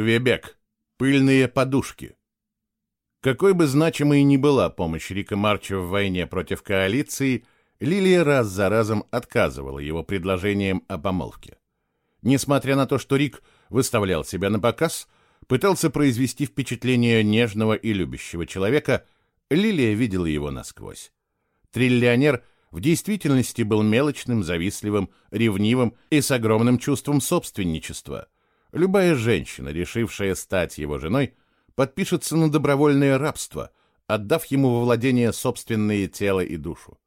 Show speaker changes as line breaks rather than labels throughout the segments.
Квебек. Пыльные подушки. Какой бы значимой ни была помощь Рика Марча в войне против коалиции, Лилия раз за разом отказывала его предложениям о помолвке. Несмотря на то, что Рик выставлял себя на показ, пытался произвести впечатление нежного и любящего человека, Лилия видела его насквозь. Триллионер в действительности был мелочным, завистливым, ревнивым и с огромным чувством собственничества. Любая женщина, решившая стать его женой, подпишется на добровольное рабство, отдав ему во владение собственное тело и душу.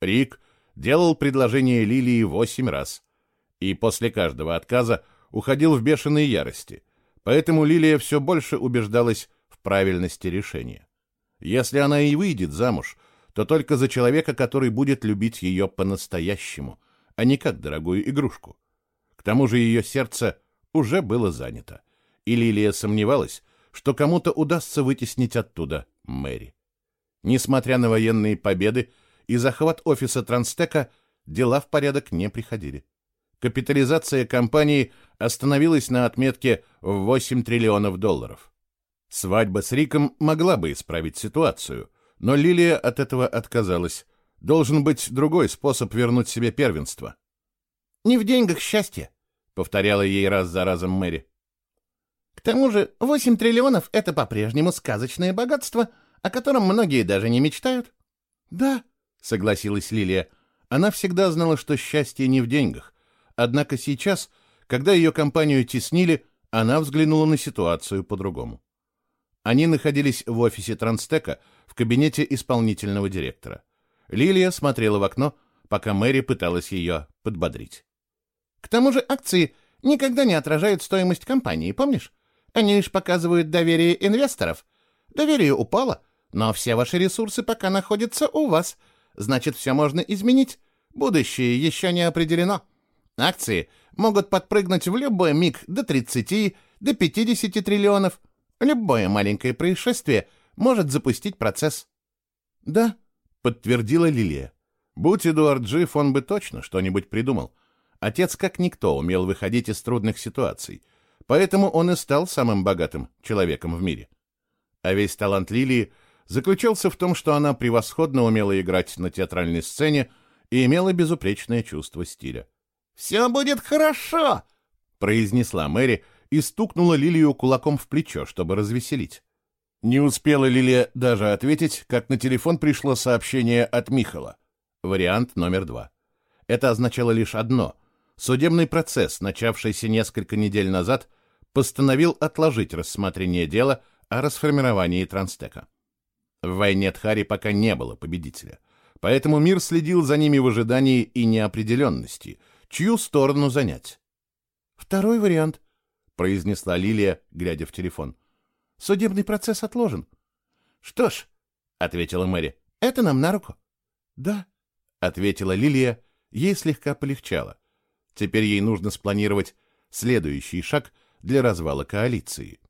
Рик делал предложение Лилии восемь раз, и после каждого отказа уходил в бешеной ярости, поэтому Лилия все больше убеждалась в правильности решения. Если она и выйдет замуж, то только за человека, который будет любить ее по-настоящему, а не как дорогую игрушку. К тому же ее сердце уже было занято, и Лилия сомневалась, что кому-то удастся вытеснить оттуда Мэри. Несмотря на военные победы, и захват офиса Транстека дела в порядок не приходили. Капитализация компании остановилась на отметке в 8 триллионов долларов. Свадьба с Риком могла бы исправить ситуацию, но Лилия от этого отказалась. Должен быть другой способ вернуть себе первенство.
«Не в деньгах счастье», — повторяла ей раз за разом Мэри. «К тому же 8 триллионов — это по-прежнему сказочное богатство, о котором многие даже не мечтают».
«Да», согласилась Лилия. Она всегда знала, что счастье не в деньгах. Однако сейчас, когда ее компанию теснили, она взглянула на ситуацию по-другому. Они находились в офисе Транстека в кабинете исполнительного директора. Лилия смотрела в окно, пока Мэри пыталась ее подбодрить.
«К тому же акции никогда не отражают стоимость компании, помнишь? Они лишь показывают доверие инвесторов. Доверие упало, но все ваши ресурсы пока находятся у вас — значит, все можно изменить. Будущее еще не определено. Акции могут подпрыгнуть в любой миг до 30, до 50 триллионов. Любое маленькое происшествие может запустить процесс.
Да, подтвердила Лилия. Будь Эдуард жив, он бы точно что-нибудь придумал. Отец как никто умел выходить из трудных ситуаций, поэтому он и стал самым богатым человеком в мире. А весь талант Лилии — заключался в том, что она превосходно умела играть на театральной сцене и имела безупречное чувство стиля.
«Все будет хорошо!»
— произнесла Мэри и стукнула Лилию кулаком в плечо, чтобы развеселить. Не успела Лилия даже ответить, как на телефон пришло сообщение от Михала. Вариант номер два. Это означало лишь одно. Судебный процесс, начавшийся несколько недель назад, постановил отложить рассмотрение дела о расформировании Транстека. В войне Тхари пока не было победителя, поэтому мир следил за ними в ожидании и неопределенности, чью сторону занять.
«Второй вариант», —
произнесла Лилия, глядя в телефон.
«Судебный процесс отложен».
«Что ж», — ответила Мэри, —
«это нам на руку».
«Да», — ответила Лилия, ей слегка полегчало. Теперь ей нужно спланировать следующий шаг для развала коалиции.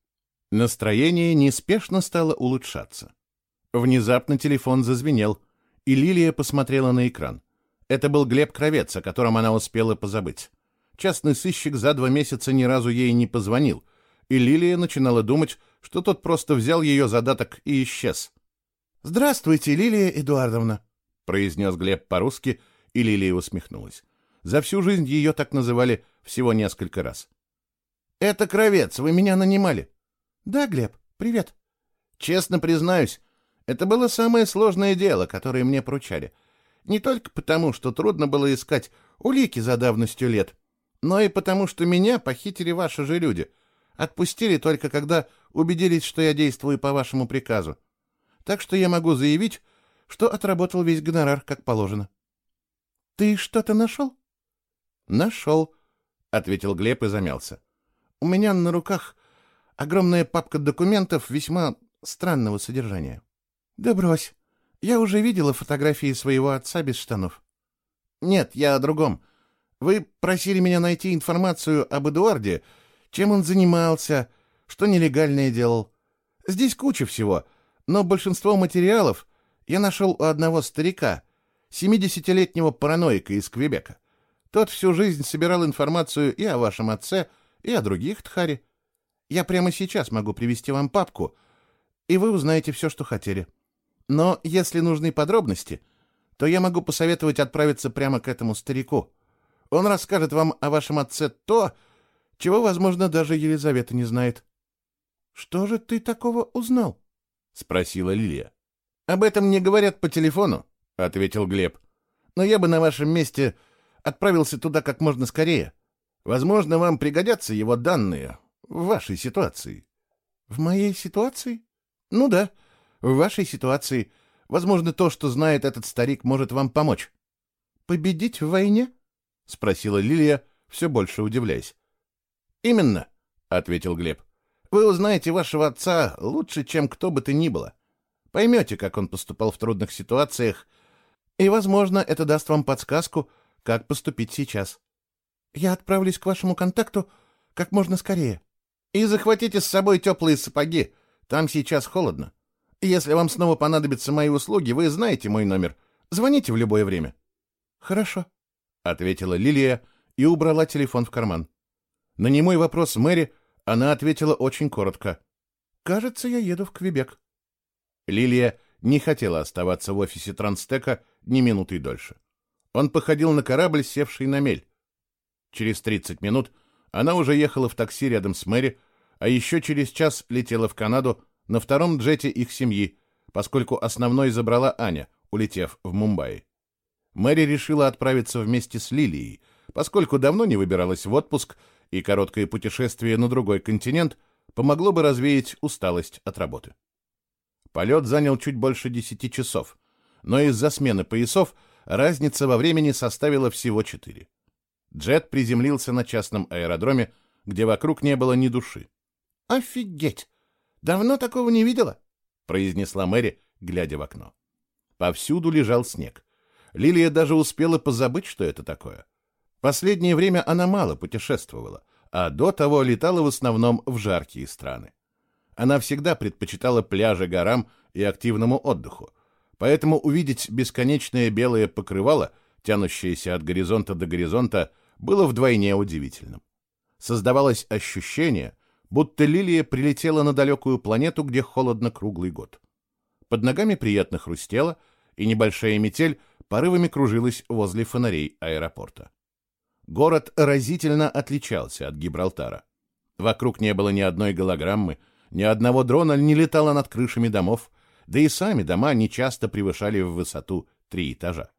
Настроение неспешно стало улучшаться. Внезапно телефон зазвенел, и Лилия посмотрела на экран. Это был Глеб Кровец, о котором она успела позабыть. Частный сыщик за два месяца ни разу ей не позвонил, и Лилия начинала думать, что тот просто взял ее задаток и исчез.
«Здравствуйте, Лилия Эдуардовна», —
произнес Глеб по-русски, и Лилия усмехнулась. За всю жизнь ее так называли всего несколько раз.
«Это Кровец, вы меня нанимали?»
«Да, Глеб, привет».
«Честно признаюсь, это было самое сложное дело, которое мне поручали. Не только потому, что трудно было искать улики за давностью лет, но и потому, что меня похитили ваши же люди. Отпустили только когда убедились, что я действую по вашему приказу. Так что я могу заявить, что отработал весь гонорар, как положено. — Ты что-то нашел? — Нашел, — ответил Глеб и замялся. — У меня на руках огромная папка документов весьма странного содержания. Да брось. Я уже видела фотографии своего отца без штанов. Нет, я о другом. Вы просили меня найти информацию об Эдуарде, чем он занимался, что нелегальное делал. Здесь куча всего, но большинство материалов я нашел у одного старика, 70-летнего параноика из Квебека. Тот всю жизнь собирал информацию и о вашем отце, и о других Тхаре.
Я прямо сейчас могу привести вам папку, и вы узнаете все, что хотели. Но если нужны подробности, то я могу посоветовать отправиться прямо к этому старику. Он расскажет вам о вашем отце то, чего, возможно, даже Елизавета не знает. — Что же ты такого узнал? — спросила Лилия. — Об этом не говорят по телефону, — ответил Глеб. — Но я бы на вашем месте отправился туда как можно скорее. Возможно, вам пригодятся его данные в вашей ситуации. — В моей ситуации? — Ну да, в вашей ситуации. Возможно, то, что знает этот старик, может вам помочь. — Победить в войне? — спросила Лилия, все больше удивляясь. — Именно, — ответил Глеб. — Вы узнаете вашего отца лучше, чем кто бы то ни было. Поймете, как он поступал в трудных ситуациях, и, возможно, это даст вам подсказку, как поступить сейчас. Я отправлюсь к вашему контакту как можно скорее. И захватите с собой теплые сапоги. Там сейчас холодно. Если вам снова понадобятся мои услуги, вы знаете мой номер. Звоните в любое время. Хорошо, ответила Лилия и убрала телефон в карман. На немой вопрос Мэри она ответила очень коротко. «Кажется, я еду в Квебек». Лилия не хотела оставаться в офисе Транстека ни минуты дольше. Он походил на корабль, севший на мель. Через 30 минут она уже ехала в такси рядом с Мэри, а еще через час летела в Канаду на втором джете их семьи, поскольку основной забрала Аня, улетев в Мумбаи. Мэри решила отправиться вместе с Лилией, поскольку давно не выбиралась в отпуск, и короткое путешествие на другой континент помогло бы развеять усталость от работы. Полет занял чуть больше десяти часов, но из-за смены поясов разница во времени составила всего четыре. Джет приземлился на частном аэродроме, где вокруг не было ни души. «Офигеть! Давно такого не видела!» — произнесла Мэри, глядя в окно. Повсюду лежал снег. Лилия даже успела позабыть, что это такое. Последнее время она мало путешествовала, а до того летала в основном в жаркие страны. Она всегда предпочитала пляжи горам и активному отдыху, поэтому увидеть бесконечное белое покрывало, тянущееся от горизонта до горизонта, было вдвойне удивительным. Создавалось ощущение, будто лилия прилетела на далекую планету, где холодно круглый год. Под ногами приятно хрустело, и небольшая метель порывами кружилась возле фонарей аэропорта. Город разительно отличался от Гибралтара. Вокруг не было ни одной голограммы, ни одного дрона не летало над крышами домов, да и сами дома нечасто превышали в высоту три этажа.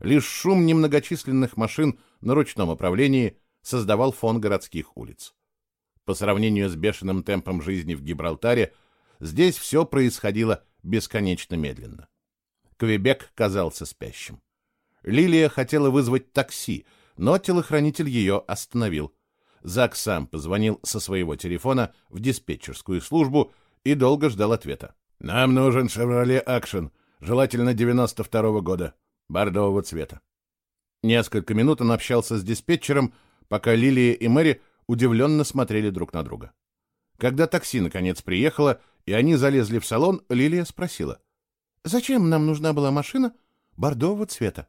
Лишь шум немногочисленных машин на ручном управлении создавал фон городских улиц. По сравнению с бешеным темпом жизни в Гибралтаре, здесь все происходило бесконечно медленно. Квебек казался спящим. Лилия хотела вызвать такси, но телохранитель ее остановил. Зак сам позвонил со своего телефона в диспетчерскую службу и долго ждал ответа. «Нам нужен «Шевроле Акшен», желательно 92-го года, бордового цвета». Несколько минут он общался с диспетчером, пока Лилия и Мэри удивленно смотрели друг на друга. Когда такси наконец приехало, и они залезли в салон, Лилия спросила. «Зачем нам нужна была машина бордового цвета?»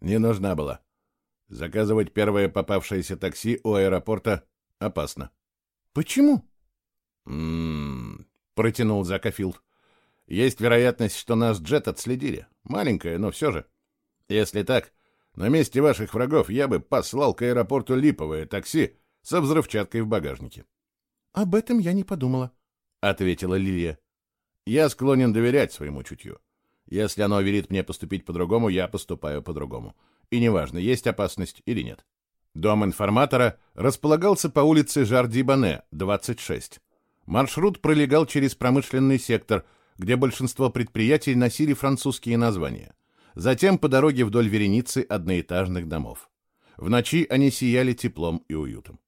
«Не нужна была. Заказывать первое попавшееся такси у аэропорта опасно». «Почему?»
«М-м-м», протянул Закафилд. «Есть вероятность, что нас джет отследили. Маленькая, но все же. Если так, на месте ваших врагов я бы послал к аэропорту липовое такси со взрывчаткой в багажнике.
— Об этом я не подумала, — ответила Лилия.
— Я склонен доверять своему чутью. Если оно велит мне поступить по-другому, я поступаю по-другому. И неважно, есть опасность или нет. Дом информатора располагался по улице Жарди-Бане, 26. Маршрут пролегал через промышленный сектор, где большинство предприятий носили французские названия. Затем по дороге вдоль вереницы одноэтажных домов. В ночи они сияли теплом и уютом.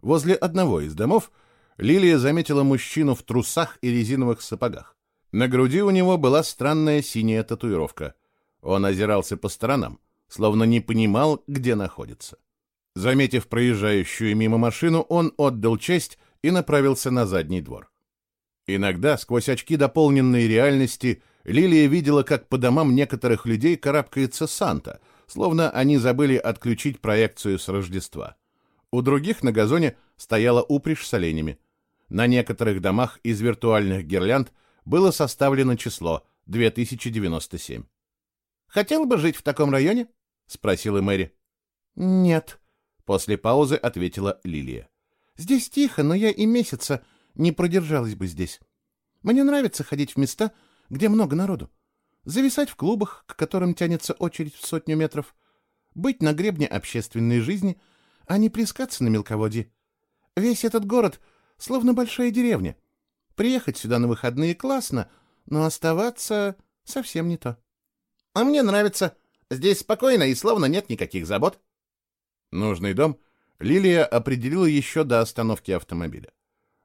Возле одного из домов Лилия заметила мужчину в трусах и резиновых сапогах. На груди у него была странная синяя татуировка. Он озирался по сторонам, словно не понимал, где находится. Заметив проезжающую мимо машину, он отдал честь и направился на задний двор. Иногда, сквозь очки дополненной реальности, Лилия видела, как по домам некоторых людей карабкается Санта, словно они забыли отключить проекцию с Рождества. У других на газоне стояла упряжь с оленями.
На некоторых домах из виртуальных гирлянд было составлено число 2097.
«Хотел бы жить в таком районе?» — спросила Мэри.
«Нет», — после паузы ответила Лилия.
«Здесь тихо, но я и месяца не продержалась бы здесь. Мне нравится ходить в места, где много народу. Зависать в клубах, к которым тянется очередь в сотню метров. Быть на гребне общественной жизни, а не плескаться на мелководье. Весь этот город словно большая деревня. Приехать сюда на выходные классно, но оставаться совсем не то. А мне нравится. Здесь спокойно и словно нет никаких забот.
Нужный дом Лилия определила еще до остановки автомобиля.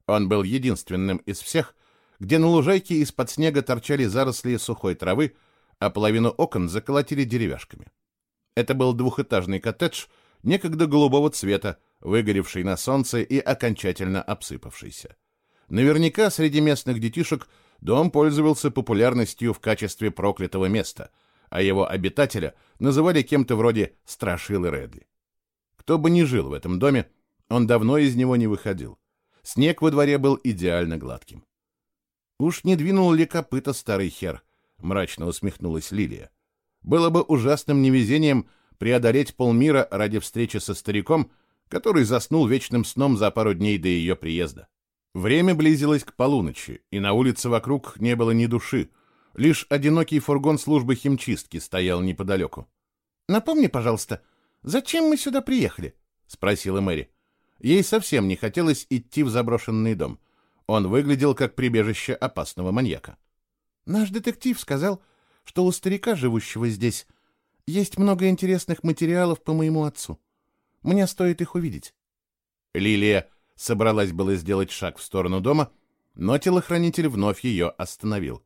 Он был единственным из всех, где на лужайке из-под снега торчали заросли сухой травы, а половину окон заколотили деревяшками. Это был двухэтажный коттедж, некогда голубого цвета, выгоревший на солнце и окончательно обсыпавшийся. Наверняка среди местных детишек дом пользовался популярностью в качестве проклятого места, а его обитателя называли кем-то вроде Страшилы Редли. Кто бы ни жил в этом доме, он давно из него не выходил. Снег во дворе был идеально гладким. «Уж не двинул ли копыта старый хер?» — мрачно усмехнулась Лилия. «Было бы ужасным невезением преодолеть полмира ради встречи со стариком, который заснул вечным сном за пару дней до ее приезда. Время близилось к полуночи, и на улице вокруг не было ни души. Лишь одинокий фургон службы химчистки стоял неподалеку.
«Напомни, пожалуйста, зачем мы сюда приехали?» — спросила Мэри.
Ей совсем не хотелось идти в заброшенный дом. Он выглядел как прибежище опасного маньяка.
«Наш детектив сказал, что у старика, живущего здесь, есть много интересных материалов по моему отцу. Мне стоит их увидеть».
Лилия собралась было сделать шаг в сторону дома, но телохранитель вновь ее остановил.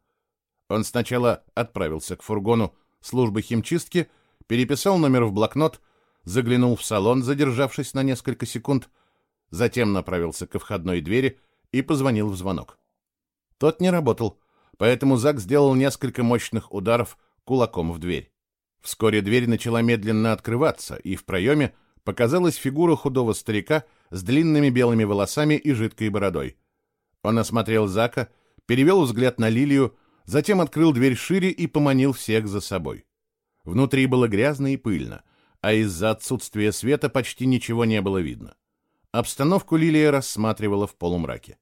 Он сначала отправился к фургону службы химчистки, переписал номер в блокнот, заглянул в салон, задержавшись на несколько секунд, затем направился к входной двери и позвонил в звонок. Тот не работал, поэтому Зак сделал несколько мощных ударов кулаком в дверь. Вскоре дверь начала медленно открываться, и в проеме показалась фигура худого старика с длинными белыми волосами и жидкой бородой. Он осмотрел Зака, перевел взгляд на Лилию, затем открыл дверь шире и поманил всех за собой. Внутри было грязно и пыльно, а из-за отсутствия света почти ничего не было видно. Обстановку Лилия рассматривала в полумраке.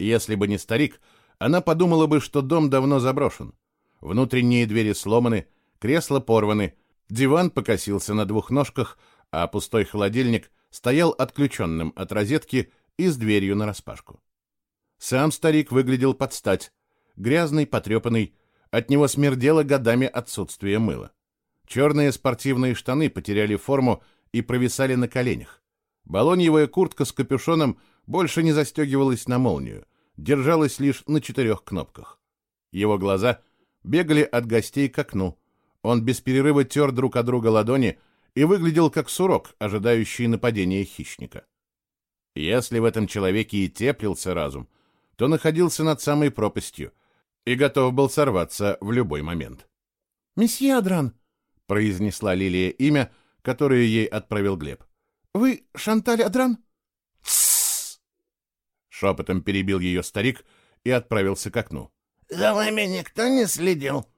Если бы не старик, она подумала бы, что дом давно заброшен. Внутренние двери сломаны, кресла порваны, диван покосился на двух ножках, а пустой холодильник стоял отключенным от розетки и с дверью нараспашку. Сам старик выглядел под стать, грязный, потрепанный, от него смердело годами отсутствия мыла. Черные спортивные штаны потеряли форму и провисали на коленях. Балоньевая куртка с капюшоном больше не застегивалась на молнию, держалась лишь на четырех кнопках. Его глаза бегали от гостей к окну. Он без перерыва тер друг от друга ладони и выглядел как сурок, ожидающий нападения хищника. Если в этом человеке и теплился разум, то находился над самой пропастью и готов был сорваться в любой момент.
«Месье Адран», —
произнесла Лилия имя, которое ей отправил Глеб.
«Вы Шанталь Адран?»
«Тссс!» Шепотом перебил ее старик и отправился к окну.
«За вами никто не следил?»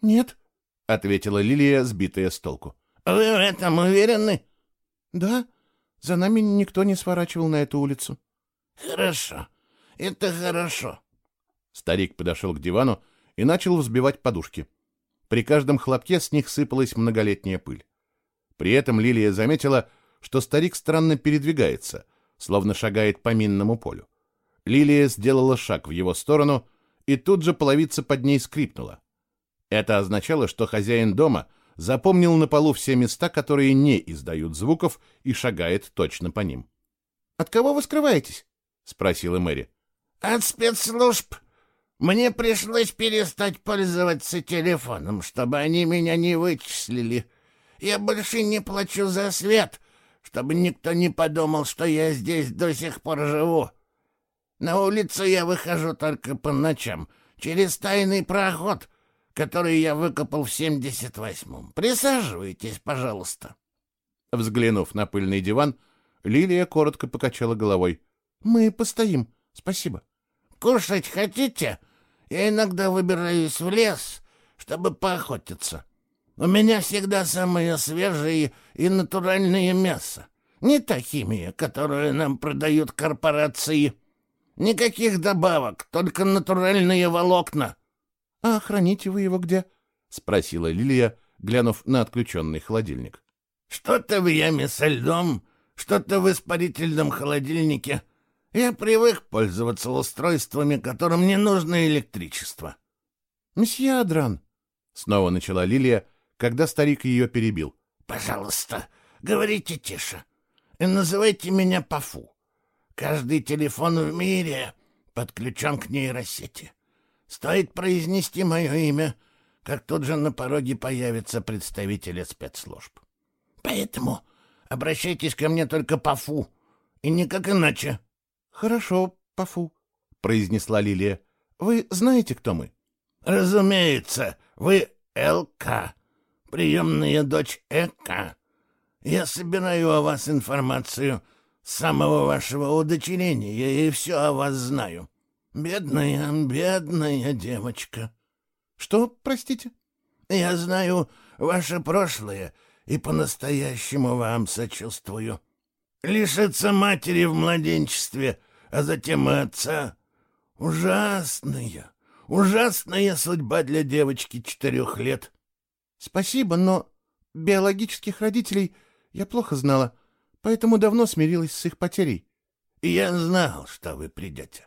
«Нет», —
ответила Лилия, сбитая с толку.
«Вы в этом уверены?»
«Да, за нами никто не сворачивал на эту улицу».
«Хорошо, это хорошо».
Старик подошел к дивану и начал взбивать подушки. При каждом хлопке с них сыпалась многолетняя пыль. При этом Лилия заметила, что старик странно передвигается, словно шагает по минному полю. Лилия сделала шаг в его сторону, и тут же половица под ней скрипнула. Это означало, что хозяин дома — запомнил на полу все места, которые не издают звуков, и шагает точно по ним.
«От кого вы скрываетесь?»
— спросила Мэри.
«От спецслужб. Мне пришлось перестать пользоваться телефоном, чтобы они меня не вычислили. Я больше не плачу за свет, чтобы никто не подумал, что я здесь до сих пор живу. На улицу я выхожу только по ночам, через тайный проход, который я выкопал в 78-м. Присаживайтесь, пожалуйста.
Взглянув на пыльный диван, Лилия коротко покачала головой.
«Мы постоим. Спасибо.
Кушать хотите? Я иногда выбираюсь в лес, чтобы поохотиться. У меня всегда самое свежее и натуральное мясо. Не та химия, которую нам продают корпорации. Никаких добавок, только натуральные волокна.
— А храните вы его где? — спросила Лилия, глянув на отключенный холодильник.
— Что-то в яме со льдом, что-то в испарительном холодильнике. Я привык пользоваться устройствами, которым не нужно электричество.
— Месье Адран, — снова начала Лилия, когда старик ее перебил.
— Пожалуйста, говорите тише и называйте меня Пафу. Каждый телефон в мире подключен к нейросети. Стоит произнести мое имя, как тут же на пороге появятся представители спецслужб. Поэтому обращайтесь ко мне только по фу, и никак иначе.
— Хорошо, по фу, — произнесла Лилия. — Вы знаете, кто мы?
— Разумеется, вы ЛК, приемная дочь ЭК. Я собираю о вас информацию с самого вашего удочерения и все о вас знаю. Бедная, бедная девочка.
Что, простите?
Я знаю ваше прошлое и по-настоящему вам сочувствую. Лишиться матери в младенчестве, а затем и отца — ужасная, ужасная судьба для девочки четырех лет.
Спасибо, но биологических родителей я плохо знала, поэтому давно смирилась с их потерей.
Я знал, что вы придете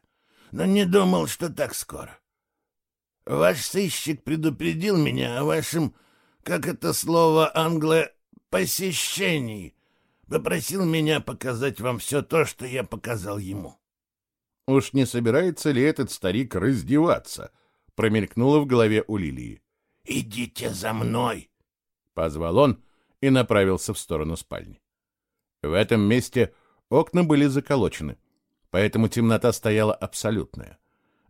но не думал, что так скоро. Ваш сыщик предупредил меня о вашем, как это слово англо, посещении. Попросил меня показать вам все то, что я показал ему.
Уж не собирается ли этот старик раздеваться? Промелькнуло в голове у Лилии.
«Идите за мной!»
— позвал он и направился в сторону спальни. В этом месте окна были заколочены поэтому темнота стояла абсолютная.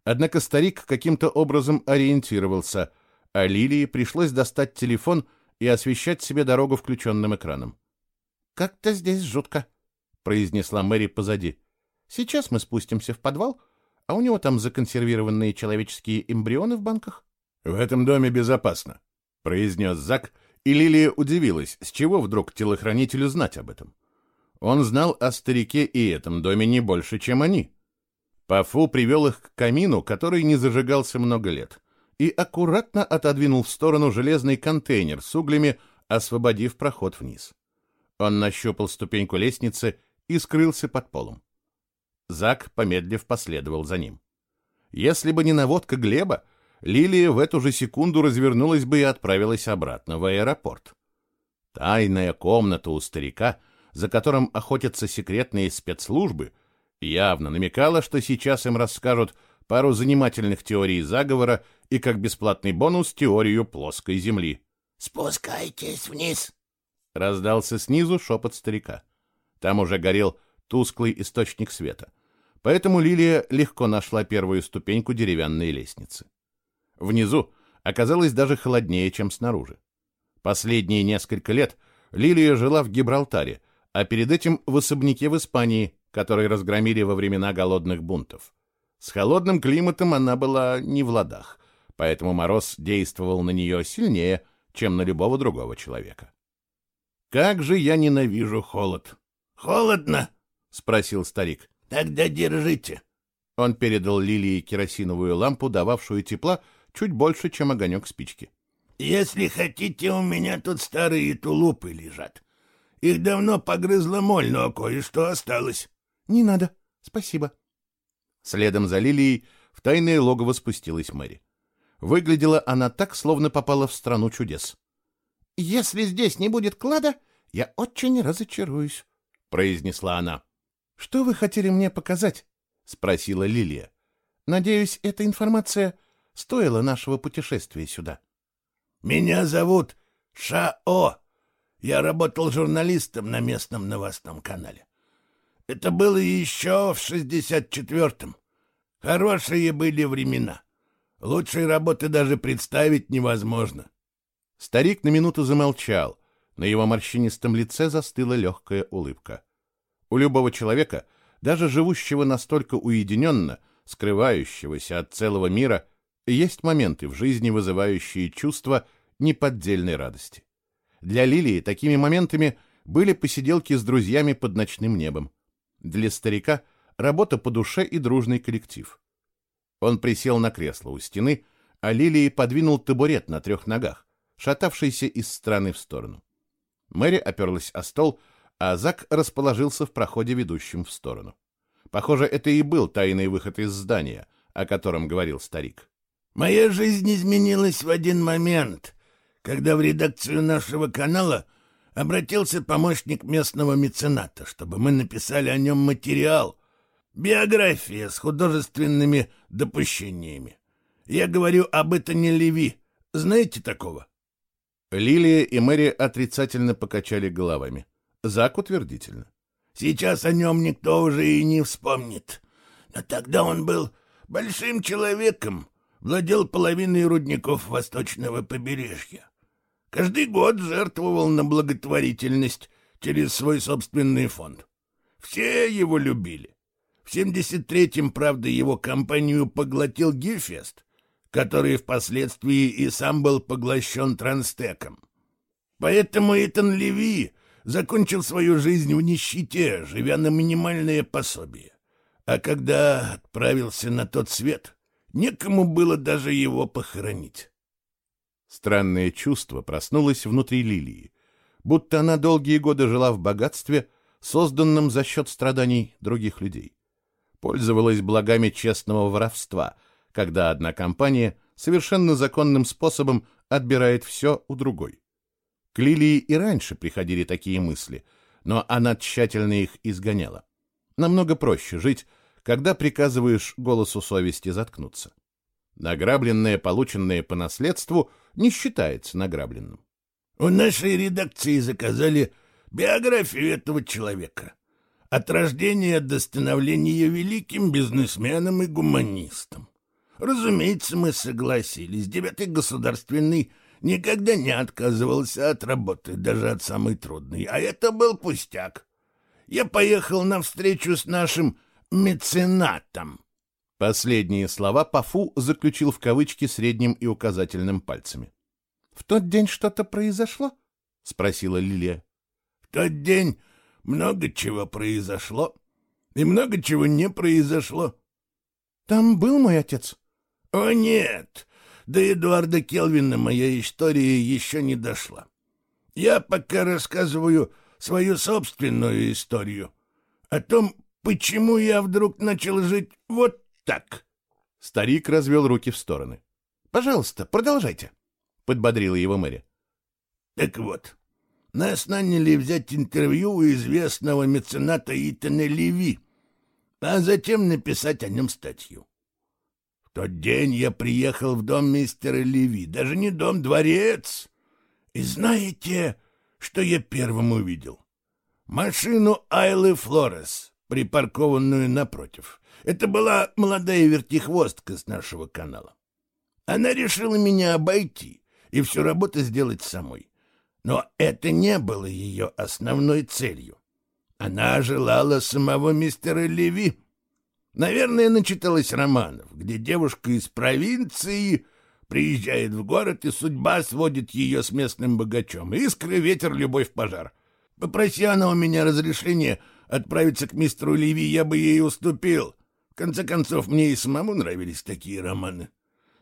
Однако старик каким-то образом ориентировался, а Лилии пришлось достать телефон и освещать себе дорогу включенным экраном.
«Как-то здесь жутко», — произнесла Мэри позади. «Сейчас мы спустимся в подвал, а у него там законсервированные человеческие эмбрионы в банках».
«В этом доме безопасно», — произнес Зак, и Лилия удивилась, с чего вдруг телохранителю знать об этом. Он знал о старике и этом доме не больше, чем они. Пафу привел их к камину, который не зажигался много лет, и аккуратно отодвинул в сторону железный контейнер с углями, освободив проход вниз. Он нащупал ступеньку лестницы и скрылся под полом. Зак, помедлив, последовал за ним. Если бы не наводка Глеба, Лилия в эту же секунду развернулась бы и отправилась обратно в аэропорт. Тайная комната у старика — за которым охотятся секретные спецслужбы, явно намекала, что сейчас им расскажут пару занимательных теорий заговора и как бесплатный бонус теорию плоской земли.
«Спускайтесь вниз!»
— раздался снизу шепот старика. Там уже горел тусклый источник света, поэтому Лилия легко нашла первую ступеньку деревянной лестницы. Внизу оказалось даже холоднее, чем снаружи. Последние несколько лет Лилия жила в Гибралтаре, а перед этим в особняке в Испании, который разгромили во времена голодных бунтов. С холодным климатом она была не в ладах, поэтому мороз действовал на нее сильнее, чем на любого другого человека. «Как же я ненавижу холод!»
«Холодно?»
— спросил старик.
«Тогда держите».
Он передал Лилии керосиновую лампу, дававшую тепла чуть больше, чем огонек спички.
«Если хотите, у меня тут старые тулупы лежат. Их давно погрызла моль, но кое-что осталось.
— Не надо, спасибо.
Следом за Лилией в тайное логово спустилась Мэри. Выглядела она так, словно попала в страну чудес.
— Если здесь не будет клада, я очень разочаруюсь, — произнесла она. — Что вы хотели мне показать? — спросила Лилия. — Надеюсь, эта информация стоила нашего путешествия сюда.
— Меня зовут Шао, я работал журналистом на местном новостном канале. Это было еще в 64-м. Хорошие были времена. Лучшей работы даже представить невозможно.
Старик на минуту замолчал. На его морщинистом лице застыла легкая улыбка. У любого человека даже живущего настолько уединенно, скрывающегося от целого мира, есть моменты в жизни, вызывающие чувство неподдельной радости. Для Лилии такими моментами были посиделки с друзьями под ночным небом. Для старика — работа по душе и дружный коллектив. Он присел на кресло у стены, а Лилии подвинул табурет на трех ногах, шатавшийся из стороны в сторону. Мэри оперлась о стол, а Зак расположился в проходе, ведущем в сторону. Похоже, это и был тайный выход из здания, о котором говорил старик.
«Моя жизнь изменилась в один момент, когда в редакцию нашего канала обратился помощник местного мецената, чтобы мы написали о нем материал, биография с художественными допущениями. Я говорю об Итане Леви. Знаете такого?»
Лилия и Мэри отрицательно покачали головами. Зак утвердительно.
«Сейчас о нем никто уже и не вспомнит. Но тогда он был большим человеком, владел половиной рудников восточного побережья. Каждый год жертвовал на благотворительность через свой собственный фонд. Все его любили. В 73-м, правда, его компанию поглотил Гифест, который впоследствии и сам был поглощен Транстеком. Поэтому Итан Леви закончил свою жизнь в нищете, живя на минимальное пособие. А когда отправился на тот свет, некому было даже его похоронить.
Странное чувство проснулось внутри Лилии, будто она долгие годы жила в богатстве, созданном за счет страданий других людей. Пользовалась благами честного воровства, когда одна компания совершенно законным способом отбирает все у другой. К Лилии и раньше приходили такие мысли, но она тщательно их изгоняла. Намного проще жить, когда приказываешь голосу совести заткнуться. Награбленное, полученное по наследству, не считается награбленным.
У нашей редакции заказали биографию этого человека от рождения до становления великим бизнесменом и гуманистом. Разумеется, мы согласились. Девятый государственный никогда не отказывался от работы, даже от самой трудной. А это был пустяк. Я поехал на встречу с нашим меценатом.
Последние слова Пафу заключил в кавычки средним и указательным пальцами. — В тот день что-то произошло? — спросила Лилия.
— В тот день много чего произошло, и много чего не произошло.
— Там был мой отец?
— О, нет! До Эдуарда Келвина моя история еще не дошла. Я пока рассказываю свою собственную историю о том, почему я вдруг начал жить вот так.
Старик развел руки в стороны.
Пожалуйста, продолжайте, подбодрила его Мэри.
Так вот, нас наняли взять интервью у известного мецената Итана Леви, а затем написать о нем статью. Тот день я приехал в дом мистера Леви, даже не дом, дворец. И знаете, что я первым увидел? Машину Айлы Флорес, припаркованную напротив. Это была молодая вертихвостка с нашего канала. Она решила меня обойти и всю работу сделать самой. Но это не было ее основной целью. Она желала самого мистера Леви. Наверное, начиталась романов, где девушка из провинции приезжает в город, и судьба сводит ее с местным богачом. Искры, ветер, любовь, пожар. Попроси она у меня разрешения отправиться к мистеру Леви, я бы ей уступил. В конце концов, мне и самому нравились такие романы.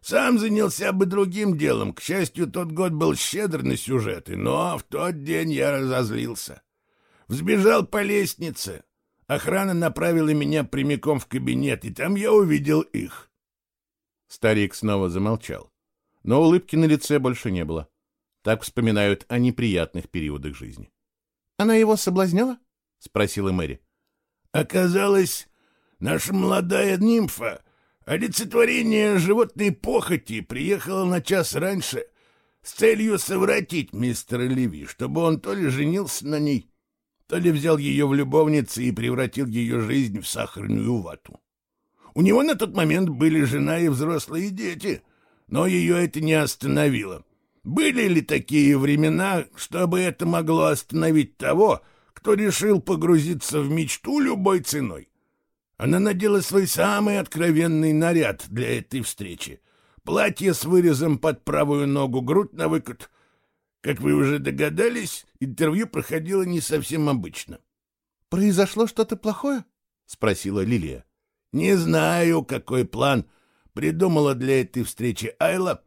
Сам занялся бы другим делом. К счастью, тот год был щедр на сюжеты, но в тот день я разозлился. Взбежал по лестнице. Охрана направила меня прямиком в кабинет, и там я увидел их.
Старик снова замолчал, но улыбки на лице больше не было. Так вспоминают о неприятных периодах жизни.
— Она его соблазняла? — спросила Мэри.
— Оказалось, Наша молодая нимфа, олицетворение животной похоти, приехала на час раньше с целью совратить мистера Леви, чтобы он то ли женился на ней, то ли взял ее в любовницы и превратил ее жизнь в сахарную вату. У него на тот момент были жена и взрослые дети, но ее это не остановило. Были ли такие времена, чтобы это могло остановить того, кто решил погрузиться в мечту любой ценой? Она надела свой самый откровенный наряд для этой встречи. Платье с вырезом под правую ногу, грудь на выкат. Как вы уже догадались, интервью проходило не совсем обычно.
«Произошло что-то плохое?» — спросила Лилия.
«Не знаю, какой план придумала для этой встречи Айла,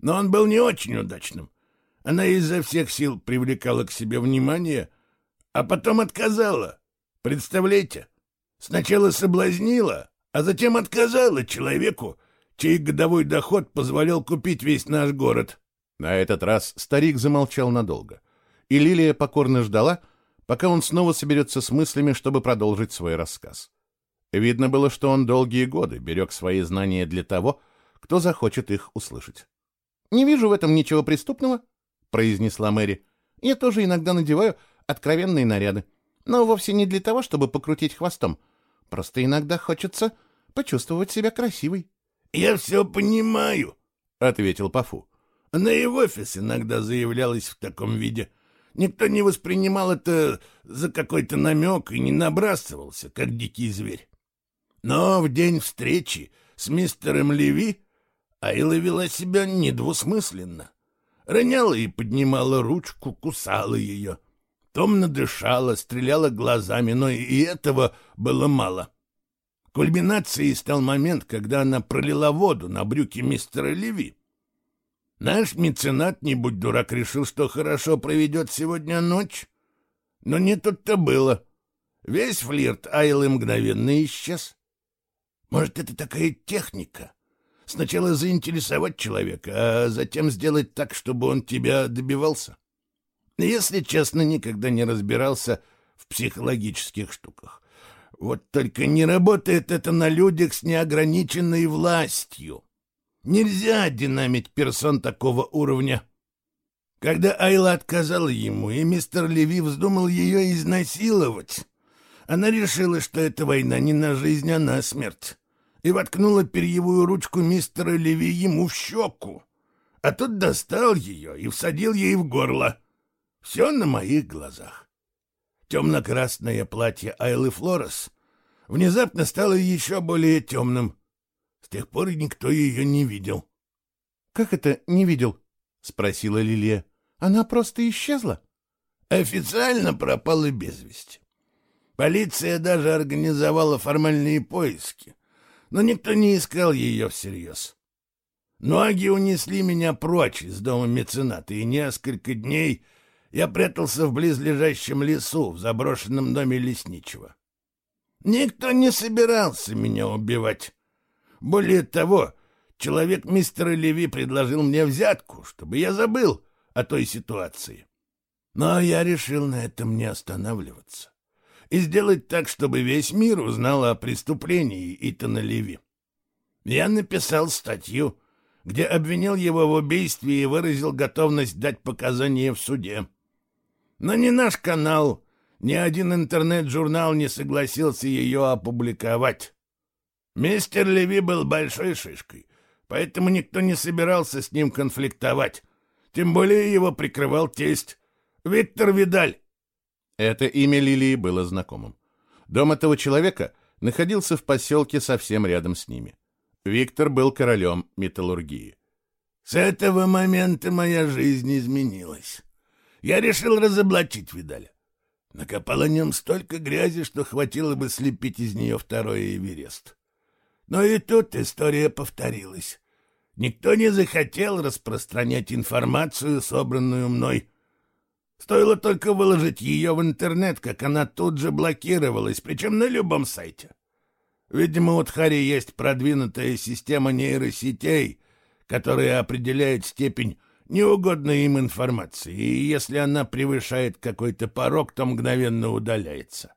но он был не очень удачным. Она изо всех сил привлекала к себе внимание, а потом отказала. Представляете? Сначала соблазнила, а затем отказала человеку, чей годовой доход позволял купить весь наш город.
На этот раз старик замолчал надолго, и Лилия покорно ждала, пока он снова соберется с мыслями, чтобы продолжить свой рассказ. Видно было, что он долгие годы берег свои знания для того, кто захочет их услышать. «Не вижу в этом ничего преступного», — произнесла Мэри. «Я тоже иногда надеваю откровенные наряды, но вовсе не для того, чтобы покрутить хвостом. Просто иногда хочется почувствовать себя красивой».
«Я все понимаю», — ответил Пафу. Она и в офис иногда заявлялась в таком виде. Никто не воспринимал это за какой-то намек и не набрасывался, как дикий зверь. Но в день встречи с мистером Леви Айла вела себя недвусмысленно. Роняла и поднимала ручку, кусала ее. Томно дышала, стреляла глазами, но и этого было мало. Кульминацией стал момент, когда она пролила воду на брюки мистера Леви. Наш меценат, не будь дурак, решил, что хорошо проведет сегодня ночь. Но не тут-то было. Весь флирт Айлы мгновенно исчез. Может, это такая техника? Сначала заинтересовать человека, а затем сделать так, чтобы он тебя добивался? Если честно, никогда не разбирался в психологических штуках. Вот только не работает это на людях с неограниченной властью. Нельзя динамить персон такого уровня. Когда Айла отказала ему, и мистер Леви вздумал ее изнасиловать, она решила, что эта война не на жизнь, а на смерть, и воткнула перьевую ручку мистера Леви ему в щеку. А тот достал ее и всадил ей в горло. Все на моих глазах. Темно-красное платье Айлы Флорес внезапно стало еще более темным — тех пор никто ее не видел.
— Как это не видел? — спросила Лилия. — Она просто исчезла?
— Официально пропала без вести. Полиция даже организовала формальные поиски, но никто не искал ее всерьез. Ноги унесли меня прочь из дома мецената, и несколько дней я прятался в близлежащем лесу в заброшенном доме лесничего. Никто не собирался меня убивать. Более того, человек мистера Леви предложил мне взятку, чтобы я забыл о той ситуации. Но я решил на этом не останавливаться и сделать так, чтобы весь мир узнал о преступлении Итана Леви. Я написал статью, где обвинил его в убийстве и выразил готовность дать показания в суде. Но ни наш канал, ни один интернет-журнал не согласился ее опубликовать. Мистер Леви был большой шишкой, поэтому никто не собирался с ним конфликтовать. Тем более его прикрывал тесть Виктор Видаль.
Это имя Лилии было знакомым. Дом этого человека находился в поселке совсем рядом с ними. Виктор был королем металлургии.
С этого момента моя жизнь изменилась. Я решил разоблачить Видаля. Накопал о нем столько грязи, что хватило бы слепить из нее второй Эверест. Но и тут история повторилась. Никто не захотел распространять информацию, собранную мной. Стоило только выложить ее в интернет, как она тут же блокировалась, причем на любом сайте. Видимо, у Тхари есть продвинутая система нейросетей, которая определяет степень неугодной им информации, и если она превышает какой-то порог, то мгновенно удаляется.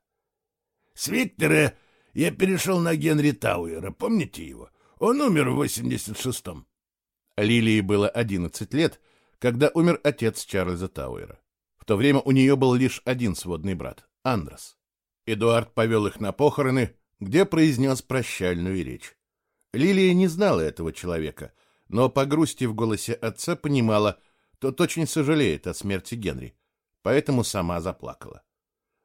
С Виктора я перешел на Генри Тауэра. Помните его? Он умер в 86-м.
Лилии было 11 лет, когда умер отец Чарльза Тауэра. В то время у нее был лишь один сводный брат — Андрес. Эдуард повел их на похороны, где произнес прощальную речь. Лилия не знала этого человека, но по грусти в голосе отца понимала, тот очень сожалеет о смерти Генри, поэтому сама заплакала.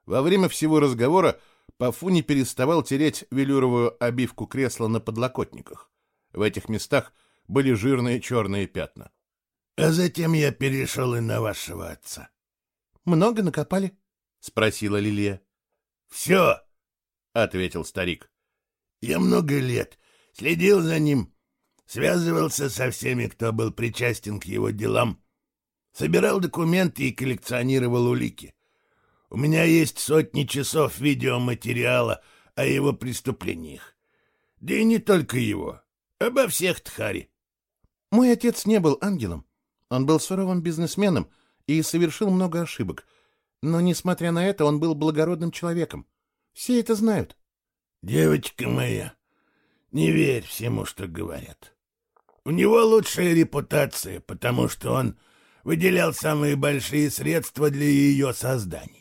Во время всего разговора Пафу не переставал тереть велюровую обивку кресла на подлокотниках. В этих местах были жирные черные пятна.
— А затем я перешел и на вашего отца.
— Много накопали? — спросила Лилия.
— Все, —
ответил старик.
— Я много лет следил за ним, связывался со всеми, кто был причастен к его делам, собирал документы и коллекционировал улики. У меня есть сотни часов видеоматериала о его преступлениях. Да и не только его, обо всех Тхари.
Мой отец не был ангелом. Он был суровым бизнесменом и совершил много ошибок. Но, несмотря на это, он был благородным человеком. Все это знают.
Девочка моя, не верь всему, что говорят. У него лучшая репутация, потому что он выделял самые большие средства для ее создания.